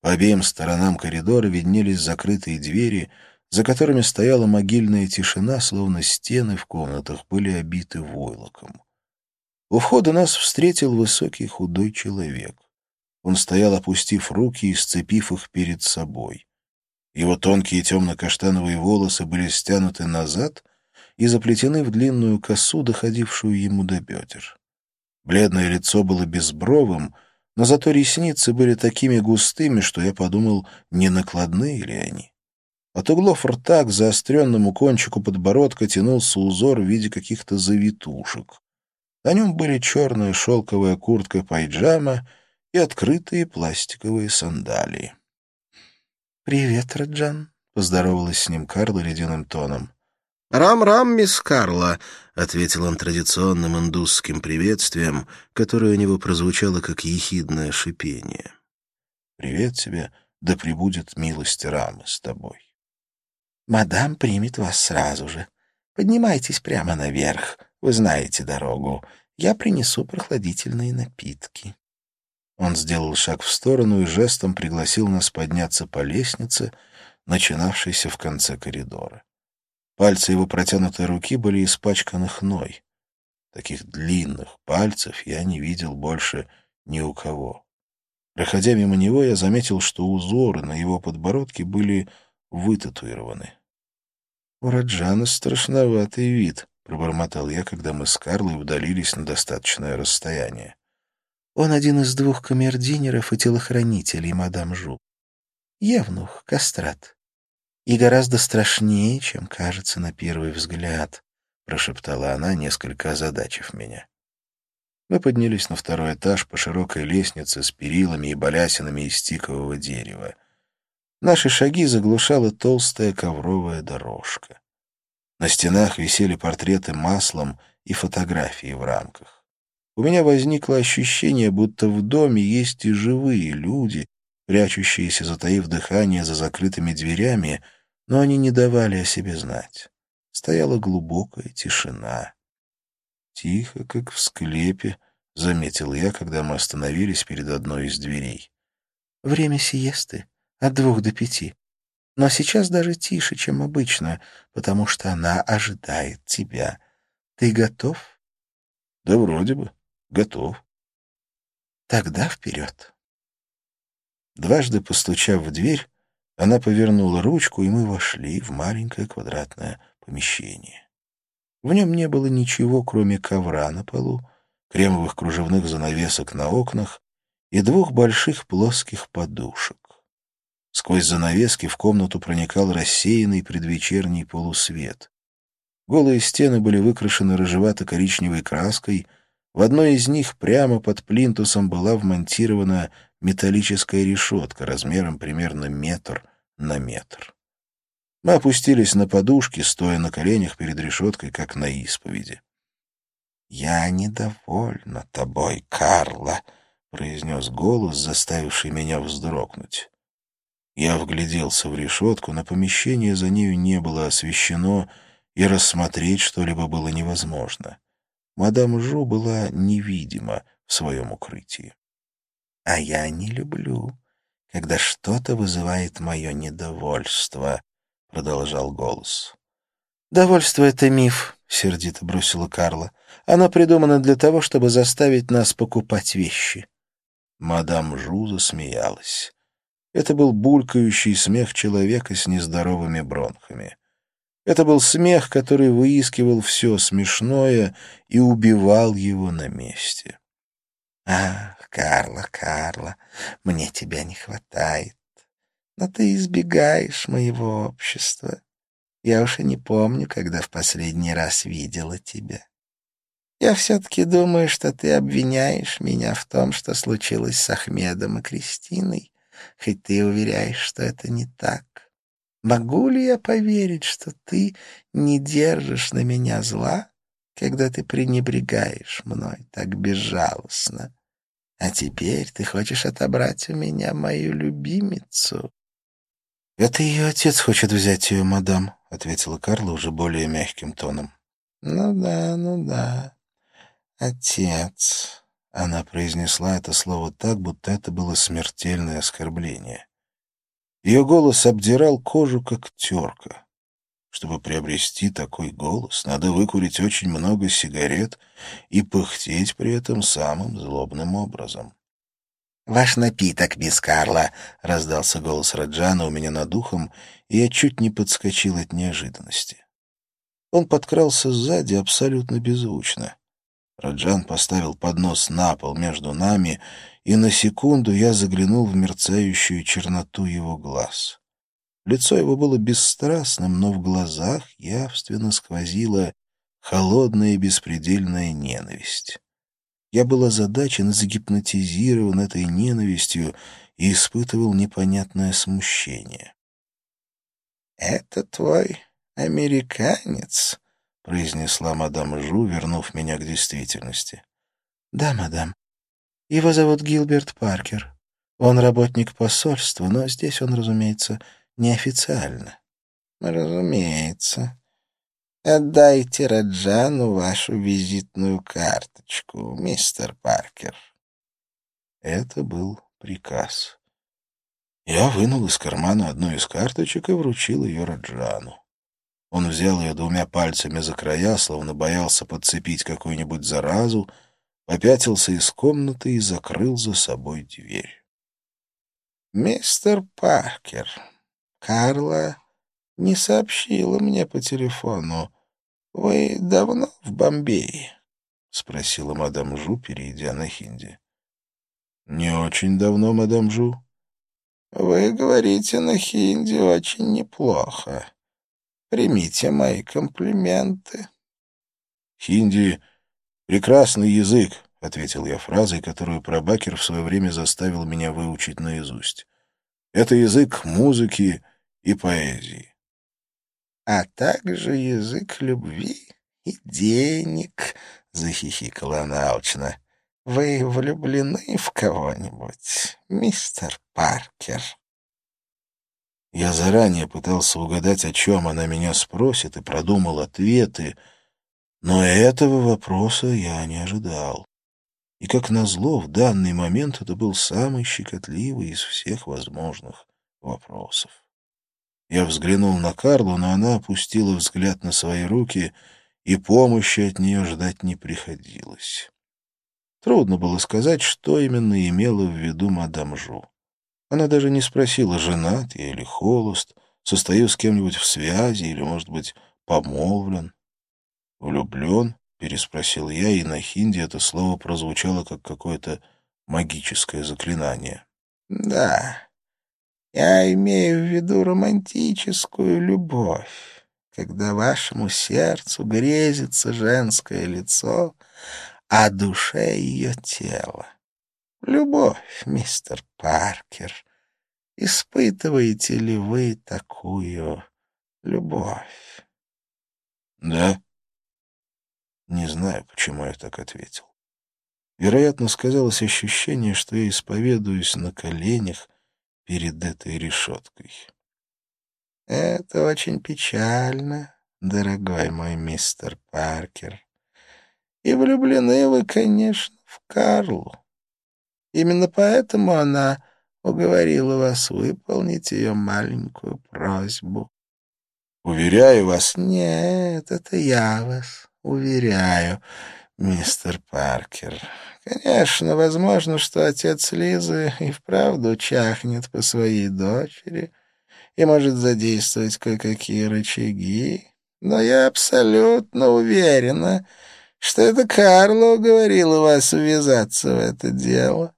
По обеим сторонам коридора виднелись закрытые двери — за которыми стояла могильная тишина, словно стены в комнатах были обиты войлоком. У входа нас встретил высокий худой человек. Он стоял, опустив руки и сцепив их перед собой. Его тонкие темно-каштановые волосы были стянуты назад и заплетены в длинную косу, доходившую ему до бедер. Бледное лицо было безбровым, но зато ресницы были такими густыми, что я подумал, не накладные ли они. От углов рта к заостренному кончику подбородка тянулся узор в виде каких-то завитушек. На нем были черная шелковая куртка-пайджама и открытые пластиковые сандалии. «Привет, Раджан», — поздоровалась с ним Карла ледяным тоном. «Рам-рам, мисс Карла», — ответил он традиционным индусским приветствием, которое у него прозвучало как ехидное шипение. «Привет тебе, да пребудет милость Рамы с тобой». Мадам примет вас сразу же. Поднимайтесь прямо наверх. Вы знаете дорогу. Я принесу прохладительные напитки». Он сделал шаг в сторону и жестом пригласил нас подняться по лестнице, начинавшейся в конце коридора. Пальцы его протянутой руки были испачканы хной. Таких длинных пальцев я не видел больше ни у кого. Проходя мимо него, я заметил, что узоры на его подбородке были вытатуированы. «У Раджана страшноватый вид», — пробормотал я, когда мы с Карлой удалились на достаточное расстояние. «Он один из двух камердинеров и телохранителей мадам Жу. Евнух, кастрат. И гораздо страшнее, чем кажется на первый взгляд», — прошептала она, несколько озадачив меня. Мы поднялись на второй этаж по широкой лестнице с перилами и балясинами из тикового дерева. Наши шаги заглушала толстая ковровая дорожка. На стенах висели портреты маслом и фотографии в рамках. У меня возникло ощущение, будто в доме есть и живые люди, прячущиеся, затаив дыхание за закрытыми дверями, но они не давали о себе знать. Стояла глубокая тишина. «Тихо, как в склепе», — заметил я, когда мы остановились перед одной из дверей. «Время сиесты», от двух до пяти. Но сейчас даже тише, чем обычно, потому что она ожидает тебя. Ты готов? Да вроде бы. Готов. Тогда вперед. Дважды постучав в дверь, она повернула ручку, и мы вошли в маленькое квадратное помещение. В нем не было ничего, кроме ковра на полу, кремовых кружевных занавесок на окнах и двух больших плоских подушек. Сквозь занавески в комнату проникал рассеянный предвечерний полусвет. Голые стены были выкрашены рыжевато-коричневой краской, в одной из них прямо под плинтусом была вмонтирована металлическая решетка размером примерно метр на метр. Мы опустились на подушки, стоя на коленях перед решеткой, как на исповеди. «Я недовольна тобой, Карла», — произнес голос, заставивший меня вздрогнуть. Я вгляделся в решетку, но помещение за нею не было освещено, и рассмотреть что-либо было невозможно. Мадам Жу была невидима в своем укрытии. — А я не люблю, когда что-то вызывает мое недовольство, — продолжал голос. — Довольство — это миф, — сердито бросила Карла. — Оно придумано для того, чтобы заставить нас покупать вещи. Мадам Жу засмеялась. Это был булькающий смех человека с нездоровыми бронхами. Это был смех, который выискивал все смешное и убивал его на месте. «Ах, Карла, Карла, мне тебя не хватает. Но ты избегаешь моего общества. Я уж и не помню, когда в последний раз видела тебя. Я все-таки думаю, что ты обвиняешь меня в том, что случилось с Ахмедом и Кристиной, хоть ты уверяешь, что это не так. Могу ли я поверить, что ты не держишь на меня зла, когда ты пренебрегаешь мной так безжалостно? А теперь ты хочешь отобрать у меня мою любимицу?» «Это ее отец хочет взять ее, мадам», — ответила Карла уже более мягким тоном. «Ну да, ну да. Отец». Она произнесла это слово так, будто это было смертельное оскорбление. Ее голос обдирал кожу, как терка. Чтобы приобрести такой голос, надо выкурить очень много сигарет и пыхтеть при этом самым злобным образом. «Ваш напиток, мисс Карла!» — раздался голос Раджана у меня над духом, и я чуть не подскочил от неожиданности. Он подкрался сзади абсолютно беззвучно. Раджан поставил поднос на пол между нами, и на секунду я заглянул в мерцающую черноту его глаз. Лицо его было бесстрастным, но в глазах явственно сквозила холодная и беспредельная ненависть. Я был озадачен и загипнотизирован этой ненавистью и испытывал непонятное смущение. «Это твой американец», — произнесла мадам Жу, вернув меня к действительности. «Да, мадам. Его зовут Гилберт Паркер. Он работник посольства, но здесь он, разумеется, неофициально». «Разумеется. Отдайте Раджану вашу визитную карточку, мистер Паркер». Это был приказ. Я вынул из кармана одну из карточек и вручил ее Раджану. Он взял ее двумя пальцами за края, словно боялся подцепить какую-нибудь заразу, попятился из комнаты и закрыл за собой дверь. «Мистер Паркер, Карла не сообщила мне по телефону. Вы давно в Бомбее?» — спросила мадам Жу, перейдя на хинди. «Не очень давно, мадам Жу». «Вы говорите на хинди очень неплохо. Примите мои комплименты». «Хинди — прекрасный язык», — ответил я фразой, которую Прабакер в свое время заставил меня выучить наизусть. «Это язык музыки и поэзии». «А также язык любви и денег», — захихикала она алчно. «Вы влюблены в кого-нибудь, мистер Паркер?» Я заранее пытался угадать, о чем она меня спросит, и продумал ответы, но этого вопроса я не ожидал. И, как назло, в данный момент это был самый щекотливый из всех возможных вопросов. Я взглянул на Карлу, но она опустила взгляд на свои руки, и помощи от нее ждать не приходилось. Трудно было сказать, что именно имела в виду мадам Жу. Она даже не спросила, женат я или холост, состою с кем-нибудь в связи или, может быть, помолвлен. «Влюблен?» — переспросил я, и на хинди это слово прозвучало как какое-то магическое заклинание. «Да, я имею в виду романтическую любовь, когда вашему сердцу грезится женское лицо, а душе ее тело. Любовь, мистер Паркер. Испытываете ли вы такую любовь? Да. Не знаю, почему я так ответил. Вероятно, сказалось ощущение, что я исповедуюсь на коленях перед этой решеткой. Это очень печально, дорогой мой мистер Паркер. И влюблены вы, конечно, в Карлу. Именно поэтому она уговорила вас выполнить ее маленькую просьбу. Уверяю вас... Нет, это я вас уверяю, мистер Паркер. конечно, возможно, что отец Лизы и вправду чахнет по своей дочери и может задействовать кое-какие рычаги, но я абсолютно уверена, что это Карло уговорила вас ввязаться в это дело.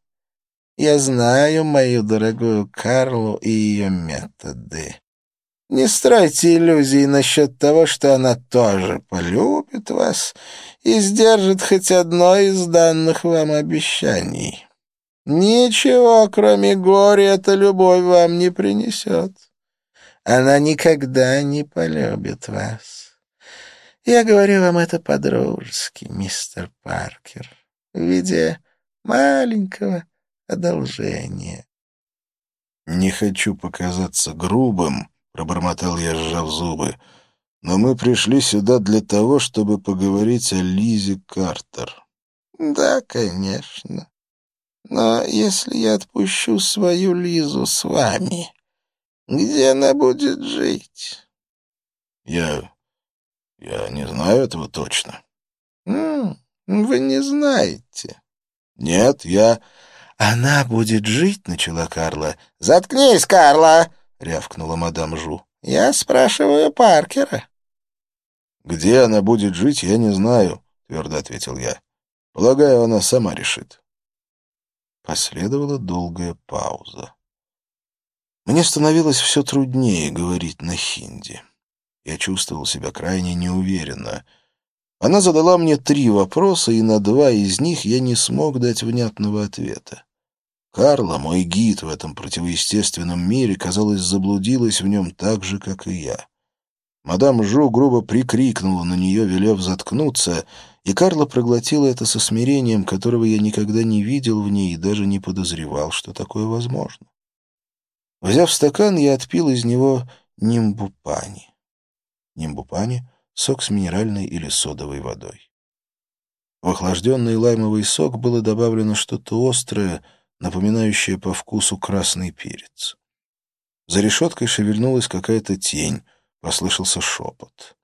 Я знаю мою дорогую Карлу и ее методы. Не стройте иллюзий насчет того, что она тоже полюбит вас и сдержит хоть одно из данных вам обещаний. Ничего, кроме горя, эта любовь вам не принесет. Она никогда не полюбит вас. Я говорю вам это по-дружески, мистер Паркер, в виде маленького одолжения. «Не хочу показаться грубым», — пробормотал я, сжав зубы, «но мы пришли сюда для того, чтобы поговорить о Лизе Картер». «Да, конечно. Но если я отпущу свою Лизу с вами, где она будет жить?» «Я я не знаю этого точно. М вы не знаете. Нет, я... Она будет жить, начала Карла. Заткнись, Карла, рявкнула мадам Жу. Я спрашиваю Паркера. Где она будет жить, я не знаю, твердо ответил я. Полагаю, она сама решит. Последовала долгая пауза. Мне становилось все труднее говорить на хинди. Я чувствовал себя крайне неуверенно. Она задала мне три вопроса, и на два из них я не смог дать внятного ответа. Карла, мой гид в этом противоестественном мире, казалось, заблудилась в нем так же, как и я. Мадам Жу грубо прикрикнула на нее, велев заткнуться, и Карла проглотила это со смирением, которого я никогда не видел в ней и даже не подозревал, что такое возможно. Взяв стакан, я отпил из него нимбупани нимбупани — сок с минеральной или содовой водой. В охлажденный лаймовый сок было добавлено что-то острое, напоминающее по вкусу красный перец. За решеткой шевельнулась какая-то тень, послышался шепот.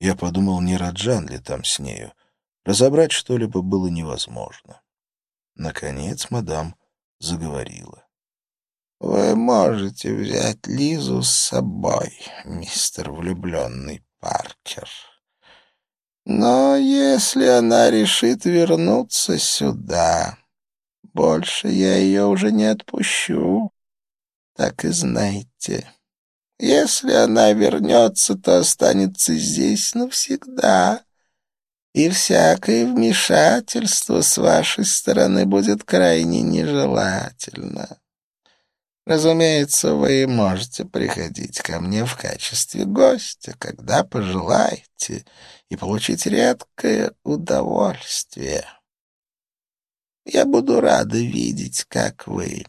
Я подумал, не Раджан ли там с нею. Разобрать что-либо было невозможно. Наконец мадам заговорила. Вы можете взять Лизу с собой, мистер влюбленный Паркер. Но если она решит вернуться сюда, больше я ее уже не отпущу. Так и знайте. Если она вернется, то останется здесь навсегда, и всякое вмешательство с вашей стороны будет крайне нежелательно. Разумеется, вы можете приходить ко мне в качестве гостя, когда пожелаете, и получить редкое удовольствие. Я буду рада видеть, как вы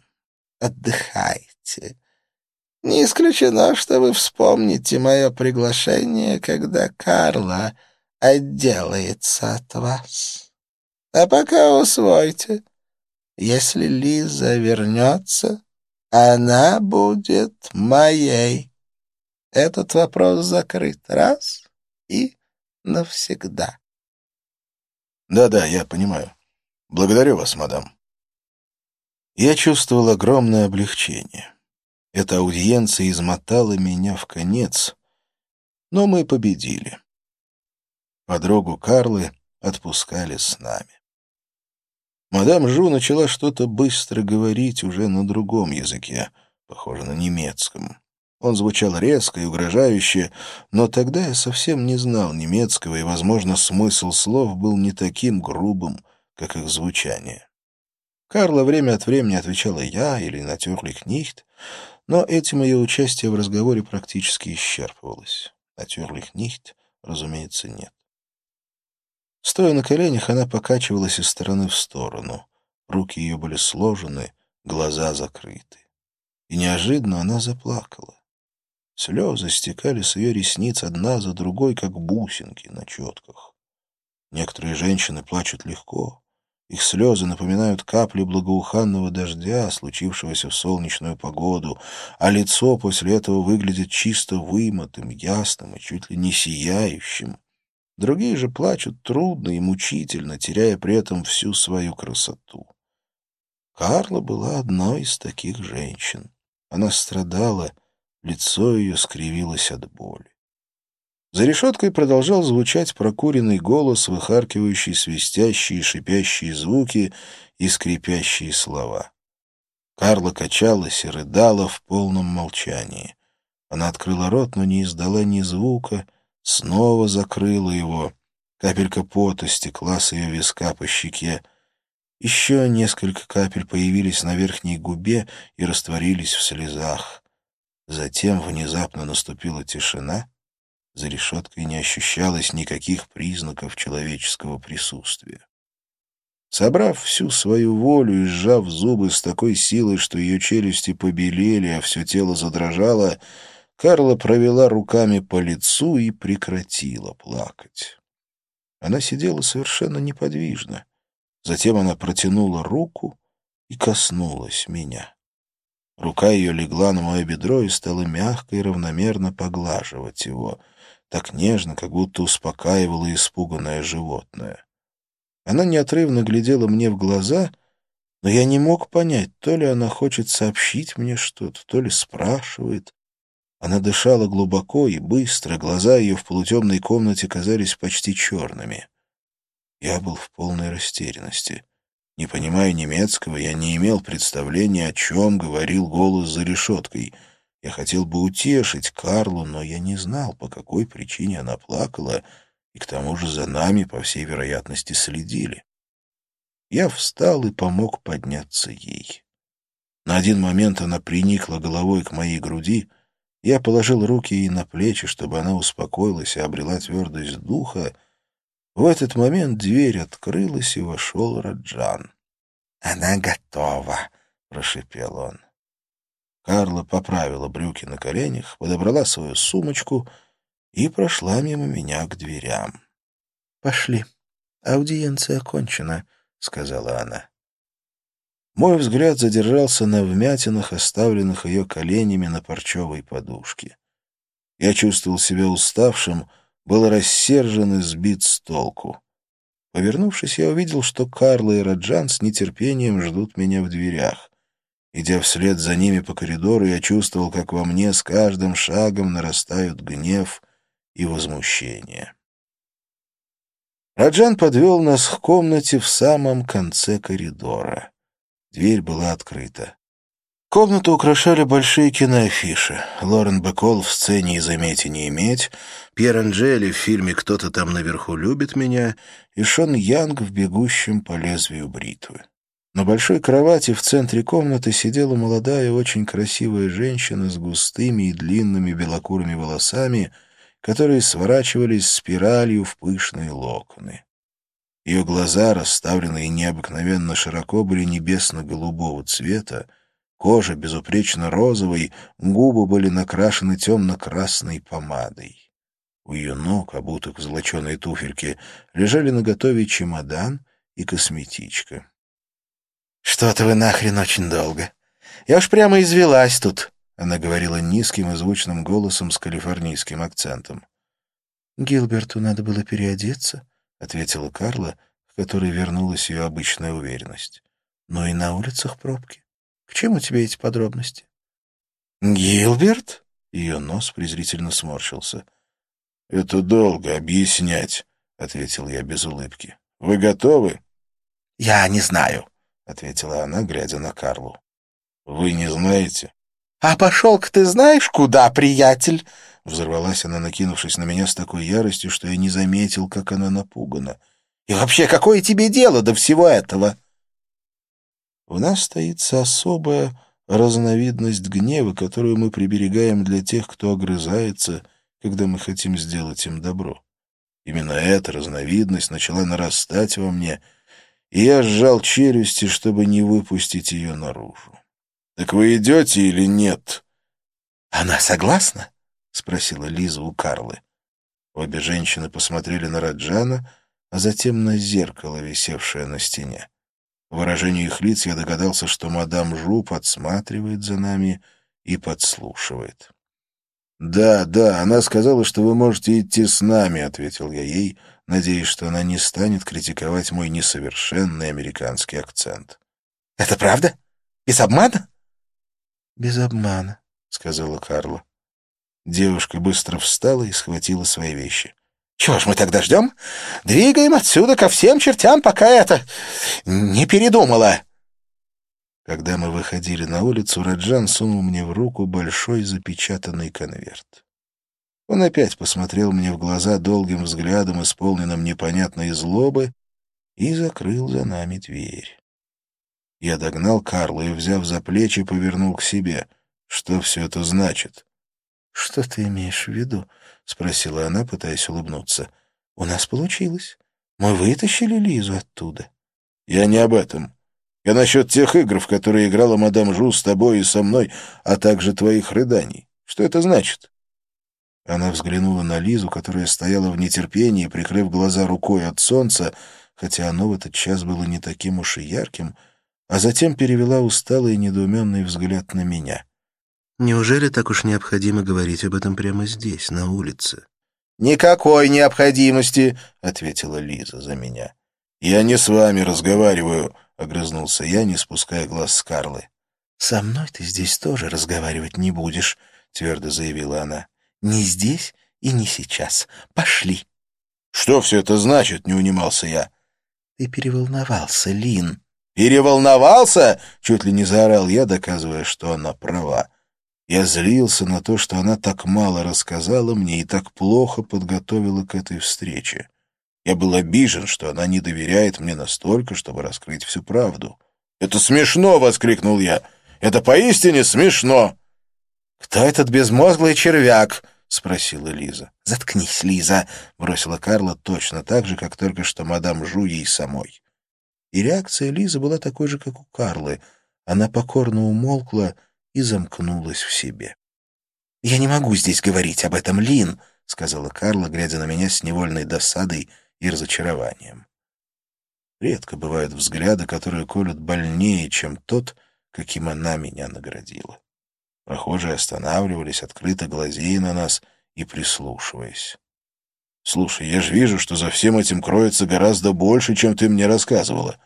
отдыхаете. Не исключено, что вы вспомните мое приглашение, когда Карла отделается от вас. А пока усвойте, если Лиза вернется она будет моей. Этот вопрос закрыт раз и навсегда. Да-да, я понимаю. Благодарю вас, мадам. Я чувствовал огромное облегчение. Эта аудиенция измотала меня в конец, но мы победили. Подругу Карлы отпускали с нами. Мадам Жу начала что-то быстро говорить уже на другом языке, похоже на немецком. Он звучал резко и угрожающе, но тогда я совсем не знал немецкого, и, возможно, смысл слов был не таким грубым, как их звучание. Карла время от времени отвечала «я» или «натюрлик нихт», но этим ее участие в разговоре практически исчерпывалось. «Натюрлик нихт», разумеется, нет. Стоя на коленях, она покачивалась из стороны в сторону. Руки ее были сложены, глаза закрыты. И неожиданно она заплакала. Слезы стекали с ее ресниц одна за другой, как бусинки на четках. Некоторые женщины плачут легко. Их слезы напоминают капли благоуханного дождя, случившегося в солнечную погоду, а лицо после этого выглядит чисто вымытым, ясным и чуть ли не сияющим. Другие же плачут трудно и мучительно, теряя при этом всю свою красоту. Карла была одной из таких женщин. Она страдала, лицо ее скривилось от боли. За решеткой продолжал звучать прокуренный голос, выхаркивающий свистящие шипящие звуки и скрипящие слова. Карла качалась и рыдала в полном молчании. Она открыла рот, но не издала ни звука, снова закрыла его. Капелька пота стекла с ее виска по щеке. Еще несколько капель появились на верхней губе и растворились в слезах. Затем внезапно наступила тишина. За решеткой не ощущалось никаких признаков человеческого присутствия. Собрав всю свою волю и сжав зубы с такой силой, что ее челюсти побелели, а все тело задрожало, Карла провела руками по лицу и прекратила плакать. Она сидела совершенно неподвижно. Затем она протянула руку и коснулась меня. Рука ее легла на мое бедро и стала мягко и равномерно поглаживать его, так нежно, как будто успокаивала испуганное животное. Она неотрывно глядела мне в глаза, но я не мог понять, то ли она хочет сообщить мне что-то, то ли спрашивает. Она дышала глубоко и быстро, глаза ее в полутемной комнате казались почти черными. Я был в полной растерянности. Не понимая немецкого, я не имел представления, о чем говорил голос за решеткой. Я хотел бы утешить Карлу, но я не знал, по какой причине она плакала, и к тому же за нами, по всей вероятности, следили. Я встал и помог подняться ей. На один момент она приникла головой к моей груди — я положил руки ей на плечи, чтобы она успокоилась и обрела твердость духа. В этот момент дверь открылась, и вошел Раджан. «Она готова», — прошепел он. Карла поправила брюки на коленях, подобрала свою сумочку и прошла мимо меня к дверям. «Пошли. Аудиенция окончена», — сказала она. Мой взгляд задержался на вмятинах, оставленных ее коленями на парчевой подушке. Я чувствовал себя уставшим, был рассержен и сбит с толку. Повернувшись, я увидел, что Карла и Раджан с нетерпением ждут меня в дверях. Идя вслед за ними по коридору, я чувствовал, как во мне с каждым шагом нарастают гнев и возмущение. Раджан подвел нас к комнате в самом конце коридора. Дверь была открыта. Комнату украшали большие киноафиши. Лорен Бекол в сцене «И заметьте не иметь», Пьер Анджели в фильме «Кто-то там наверху любит меня» и Шон Янг в «Бегущем по лезвию бритвы». На большой кровати в центре комнаты сидела молодая, очень красивая женщина с густыми и длинными белокурыми волосами, которые сворачивались спиралью в пышные локоны. Ее глаза, расставленные необыкновенно широко, были небесно-голубого цвета, кожа безупречно розовой, губы были накрашены темно-красной помадой. У ее ног, обутых в золоченые туфельки, лежали наготове чемодан и косметичка. — Что-то вы нахрен очень долго. Я уж прямо извелась тут, — она говорила низким и звучным голосом с калифорнийским акцентом. — Гилберту надо было переодеться, — ответила Карла, в которой вернулась ее обычная уверенность. «Но и на улицах пробки. К чему тебе эти подробности?» «Гилберт?» — ее нос презрительно сморщился. «Это долго объяснять», — ответил я без улыбки. «Вы готовы?» «Я не знаю», — ответила она, глядя на Карлу. «Вы не знаете?» «А пошел-ка ты знаешь куда, приятель?» Взорвалась она, накинувшись на меня с такой яростью, что я не заметил, как она напугана. «И вообще, какое тебе дело до всего этого?» В нас стоится особая разновидность гнева, которую мы приберегаем для тех, кто огрызается, когда мы хотим сделать им добро. Именно эта разновидность начала нарастать во мне, и я сжал челюсти, чтобы не выпустить ее наружу. «Так вы идете или нет?» «Она согласна?» — спросила Лиза у Карлы. Обе женщины посмотрели на Раджана, а затем на зеркало, висевшее на стене. В выражении их лиц я догадался, что мадам Жу подсматривает за нами и подслушивает. «Да, да, она сказала, что вы можете идти с нами», — ответил я ей, надеясь, что она не станет критиковать мой несовершенный американский акцент. «Это правда? Без обмана?» «Без обмана», — сказала Карла. Девушка быстро встала и схватила свои вещи. «Чего ж мы тогда ждем? Двигаем отсюда ко всем чертям, пока это не передумала!» Когда мы выходили на улицу, Раджан сунул мне в руку большой запечатанный конверт. Он опять посмотрел мне в глаза долгим взглядом, исполненным непонятной злобы, и закрыл за нами дверь. Я догнал Карла и, взяв за плечи, повернул к себе. Что все это значит? — Что ты имеешь в виду? — спросила она, пытаясь улыбнуться. — У нас получилось. Мы вытащили Лизу оттуда. — Я не об этом. Я насчет тех игр, в которые играла мадам Жу с тобой и со мной, а также твоих рыданий. Что это значит? Она взглянула на Лизу, которая стояла в нетерпении, прикрыв глаза рукой от солнца, хотя оно в этот час было не таким уж и ярким, а затем перевела усталый и недоуменный взгляд на меня. «Неужели так уж необходимо говорить об этом прямо здесь, на улице?» «Никакой необходимости», — ответила Лиза за меня. «Я не с вами разговариваю», — огрызнулся я, не спуская глаз с Карлы. «Со мной ты здесь тоже разговаривать не будешь», — твердо заявила она. «Не здесь и не сейчас. Пошли». «Что все это значит?» — не унимался я. «Ты переволновался, Лин». «Переволновался?» — чуть ли не заорал я, доказывая, что она права. Я злился на то, что она так мало рассказала мне и так плохо подготовила к этой встрече. Я был обижен, что она не доверяет мне настолько, чтобы раскрыть всю правду. «Это смешно!» — воскликнул я. «Это поистине смешно!» «Кто этот безмозглый червяк?» — спросила Лиза. «Заткнись, Лиза!» — бросила Карла точно так же, как только что мадам Жу ей самой. И реакция Лизы была такой же, как у Карлы. Она покорно умолкла и замкнулась в себе. «Я не могу здесь говорить об этом, Лин!» — сказала Карла, глядя на меня с невольной досадой и разочарованием. Редко бывают взгляды, которые колют больнее, чем тот, каким она меня наградила. Прохожие останавливались, открыто глазея на нас и прислушиваясь. «Слушай, я же вижу, что за всем этим кроется гораздо больше, чем ты мне рассказывала.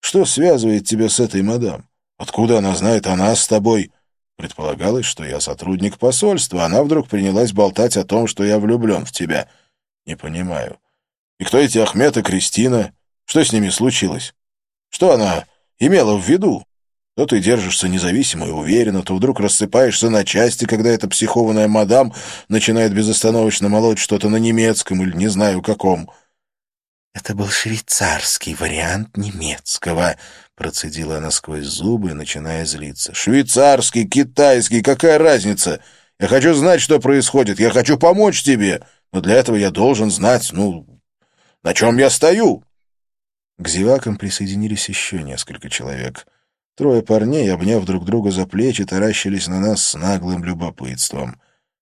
Что связывает тебя с этой мадам? Откуда она знает о нас с тобой?» Предполагалось, что я сотрудник посольства, она вдруг принялась болтать о том, что я влюблен в тебя. Не понимаю. И кто эти Ахмед и Кристина? Что с ними случилось? Что она имела в виду? То ты держишься независимо и уверенно, то вдруг рассыпаешься на части, когда эта психованная мадам начинает безостановочно молоть что-то на немецком или не знаю каком. «Это был швейцарский вариант немецкого», — процедила она сквозь зубы, начиная злиться. «Швейцарский, китайский, какая разница? Я хочу знать, что происходит, я хочу помочь тебе, но для этого я должен знать, ну, на чем я стою». К зевакам присоединились еще несколько человек — Трое парней, обняв друг друга за плечи, таращились на нас с наглым любопытством.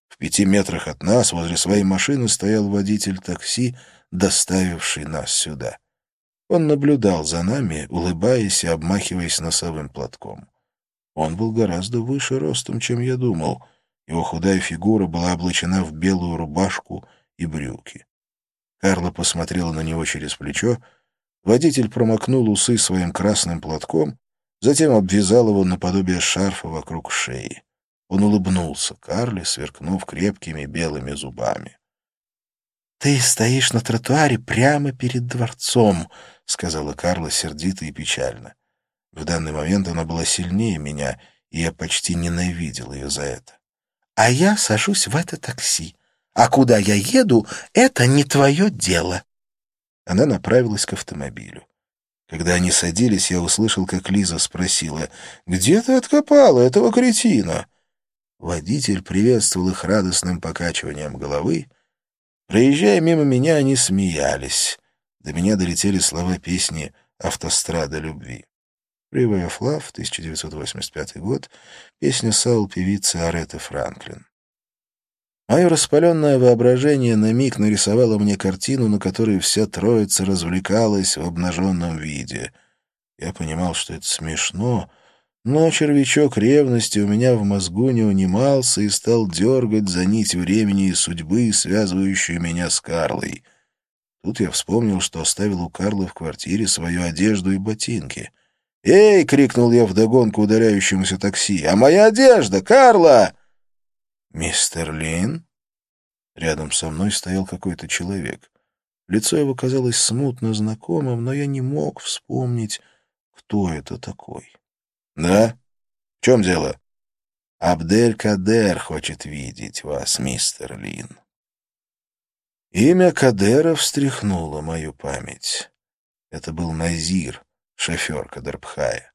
В пяти метрах от нас, возле своей машины, стоял водитель такси, доставивший нас сюда. Он наблюдал за нами, улыбаясь и обмахиваясь носовым платком. Он был гораздо выше ростом, чем я думал. Его худая фигура была облачена в белую рубашку и брюки. Карла посмотрела на него через плечо. Водитель промокнул усы своим красным платком Затем обвязал его наподобие шарфа вокруг шеи. Он улыбнулся Карли, сверкнув крепкими белыми зубами. «Ты стоишь на тротуаре прямо перед дворцом», — сказала Карла сердито и печально. В данный момент она была сильнее меня, и я почти ненавидел ее за это. «А я сажусь в это такси. А куда я еду, это не твое дело». Она направилась к автомобилю. Когда они садились, я услышал, как Лиза спросила, «Где ты откопала этого кретина?» Водитель приветствовал их радостным покачиванием головы. Проезжая мимо меня, они смеялись. До меня долетели слова песни «Автострада любви». «Freeway of Love», 1985 год, песня Саул-певицы Ареты Франклин. Мое распаленное воображение на миг нарисовало мне картину, на которой вся троица развлекалась в обнаженном виде. Я понимал, что это смешно, Но червячок ревности у меня в мозгу не унимался и стал дергать за нить времени и судьбы, связывающую меня с Карлой. Тут я вспомнил, что оставил у Карлы в квартире свою одежду и ботинки. «Эй!» — крикнул я вдогонку ударяющемуся такси. «А моя одежда, Карла!» «Мистер Лин?» Рядом со мной стоял какой-то человек. Лицо его казалось смутно знакомым, но я не мог вспомнить, кто это такой. «Да? В чем дело?» «Абдель-Кадер хочет видеть вас, мистер Лин». Имя Кадера встряхнуло мою память. Это был Назир, шофер Кадербхая.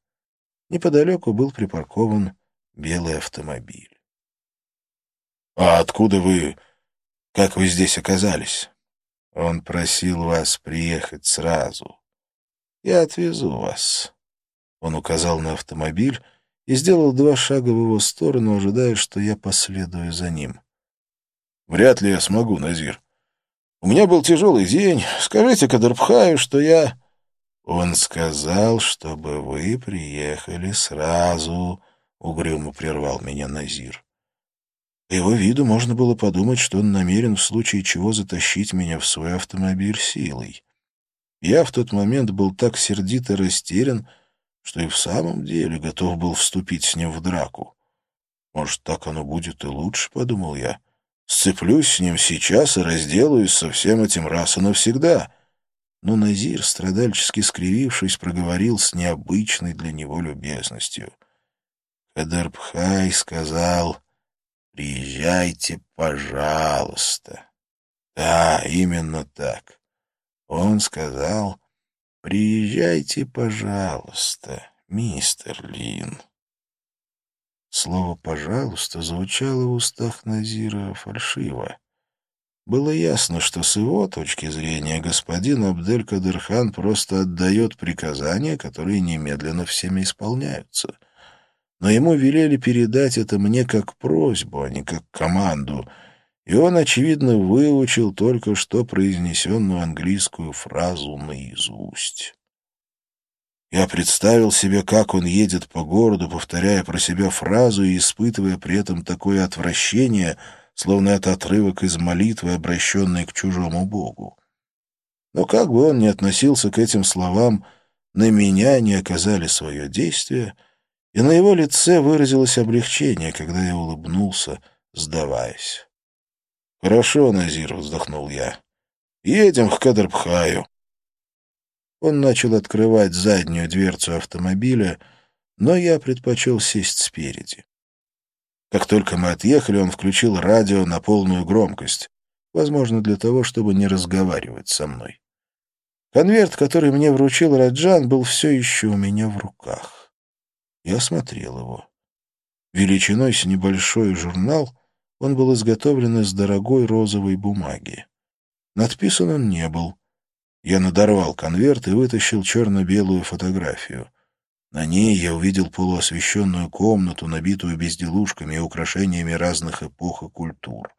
Неподалеку был припаркован белый автомобиль. «А откуда вы... Как вы здесь оказались?» «Он просил вас приехать сразу. Я отвезу вас». Он указал на автомобиль и сделал два шага в его сторону, ожидая, что я последую за ним. «Вряд ли я смогу, Назир. У меня был тяжелый день. Скажите Кадрбхаю, что я...» «Он сказал, чтобы вы приехали сразу», — угрюмо прервал меня Назир. По его виду можно было подумать, что он намерен в случае чего затащить меня в свой автомобиль силой. Я в тот момент был так сердито растерян, что и в самом деле готов был вступить с ним в драку. Может, так оно будет и лучше, — подумал я. Сцеплюсь с ним сейчас и разделаюсь со всем этим раз и навсегда. Но Назир, страдальчески скривившись, проговорил с необычной для него любезностью. Кадарбхай сказал, «Приезжайте, пожалуйста». Да, именно так. Он сказал, «Приезжайте, пожалуйста, мистер Лин». Слово «пожалуйста» звучало в устах Назира фальшиво. Было ясно, что с его точки зрения господин Абдель-Кадырхан просто отдает приказания, которые немедленно всеми исполняются. Но ему велели передать это мне как просьбу, а не как команду — и он, очевидно, выучил только что произнесенную английскую фразу наизусть. Я представил себе, как он едет по городу, повторяя про себя фразу и испытывая при этом такое отвращение, словно это отрывок из молитвы, обращенной к чужому богу. Но как бы он ни относился к этим словам, на меня не оказали свое действие, и на его лице выразилось облегчение, когда я улыбнулся, сдаваясь. «Хорошо, Назир», — вздохнул я. «Едем к Кадрбхаю». Он начал открывать заднюю дверцу автомобиля, но я предпочел сесть спереди. Как только мы отъехали, он включил радио на полную громкость, возможно, для того, чтобы не разговаривать со мной. Конверт, который мне вручил Раджан, был все еще у меня в руках. Я смотрел его. Величиной с небольшой журнал — он был изготовлен из дорогой розовой бумаги. Надписан он не был. Я надорвал конверт и вытащил черно-белую фотографию. На ней я увидел полуосвещенную комнату, набитую безделушками и украшениями разных эпох и культур.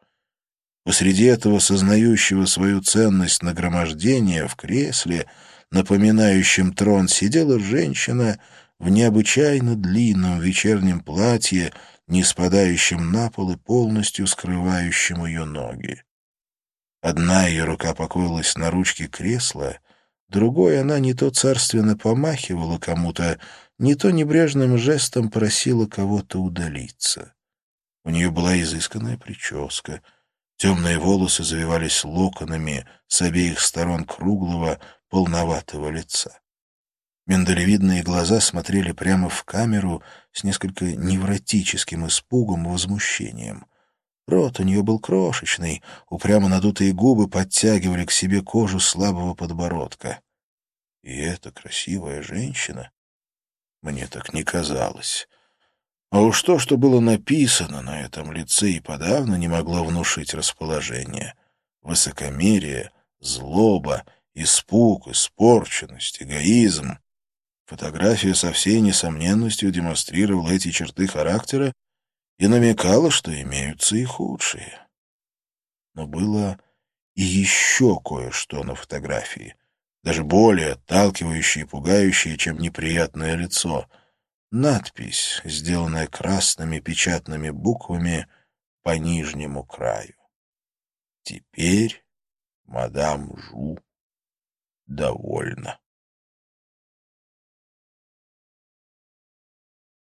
Посреди этого сознающего свою ценность нагромождения в кресле, напоминающем трон, сидела женщина в необычайно длинном вечернем платье не спадающим на пол и полностью скрывающим ее ноги. Одна ее рука покоилась на ручке кресла, другой она не то царственно помахивала кому-то, не то небрежным жестом просила кого-то удалиться. У нее была изысканная прическа, темные волосы завивались локонами с обеих сторон круглого, полноватого лица. Миндалевидные глаза смотрели прямо в камеру с несколько невротическим испугом и возмущением. Рот у нее был крошечный, упрямо надутые губы подтягивали к себе кожу слабого подбородка. И эта красивая женщина? Мне так не казалось. А уж то, что было написано на этом лице, и подавно не могло внушить расположение. Высокомерие, злоба, испуг, испорченность, эгоизм. Фотография со всей несомненностью демонстрировала эти черты характера и намекала, что имеются и худшие. Но было и еще кое-что на фотографии, даже более отталкивающее и пугающее, чем неприятное лицо. надпись, сделанная красными печатными буквами по нижнему краю. Теперь мадам Жу довольна.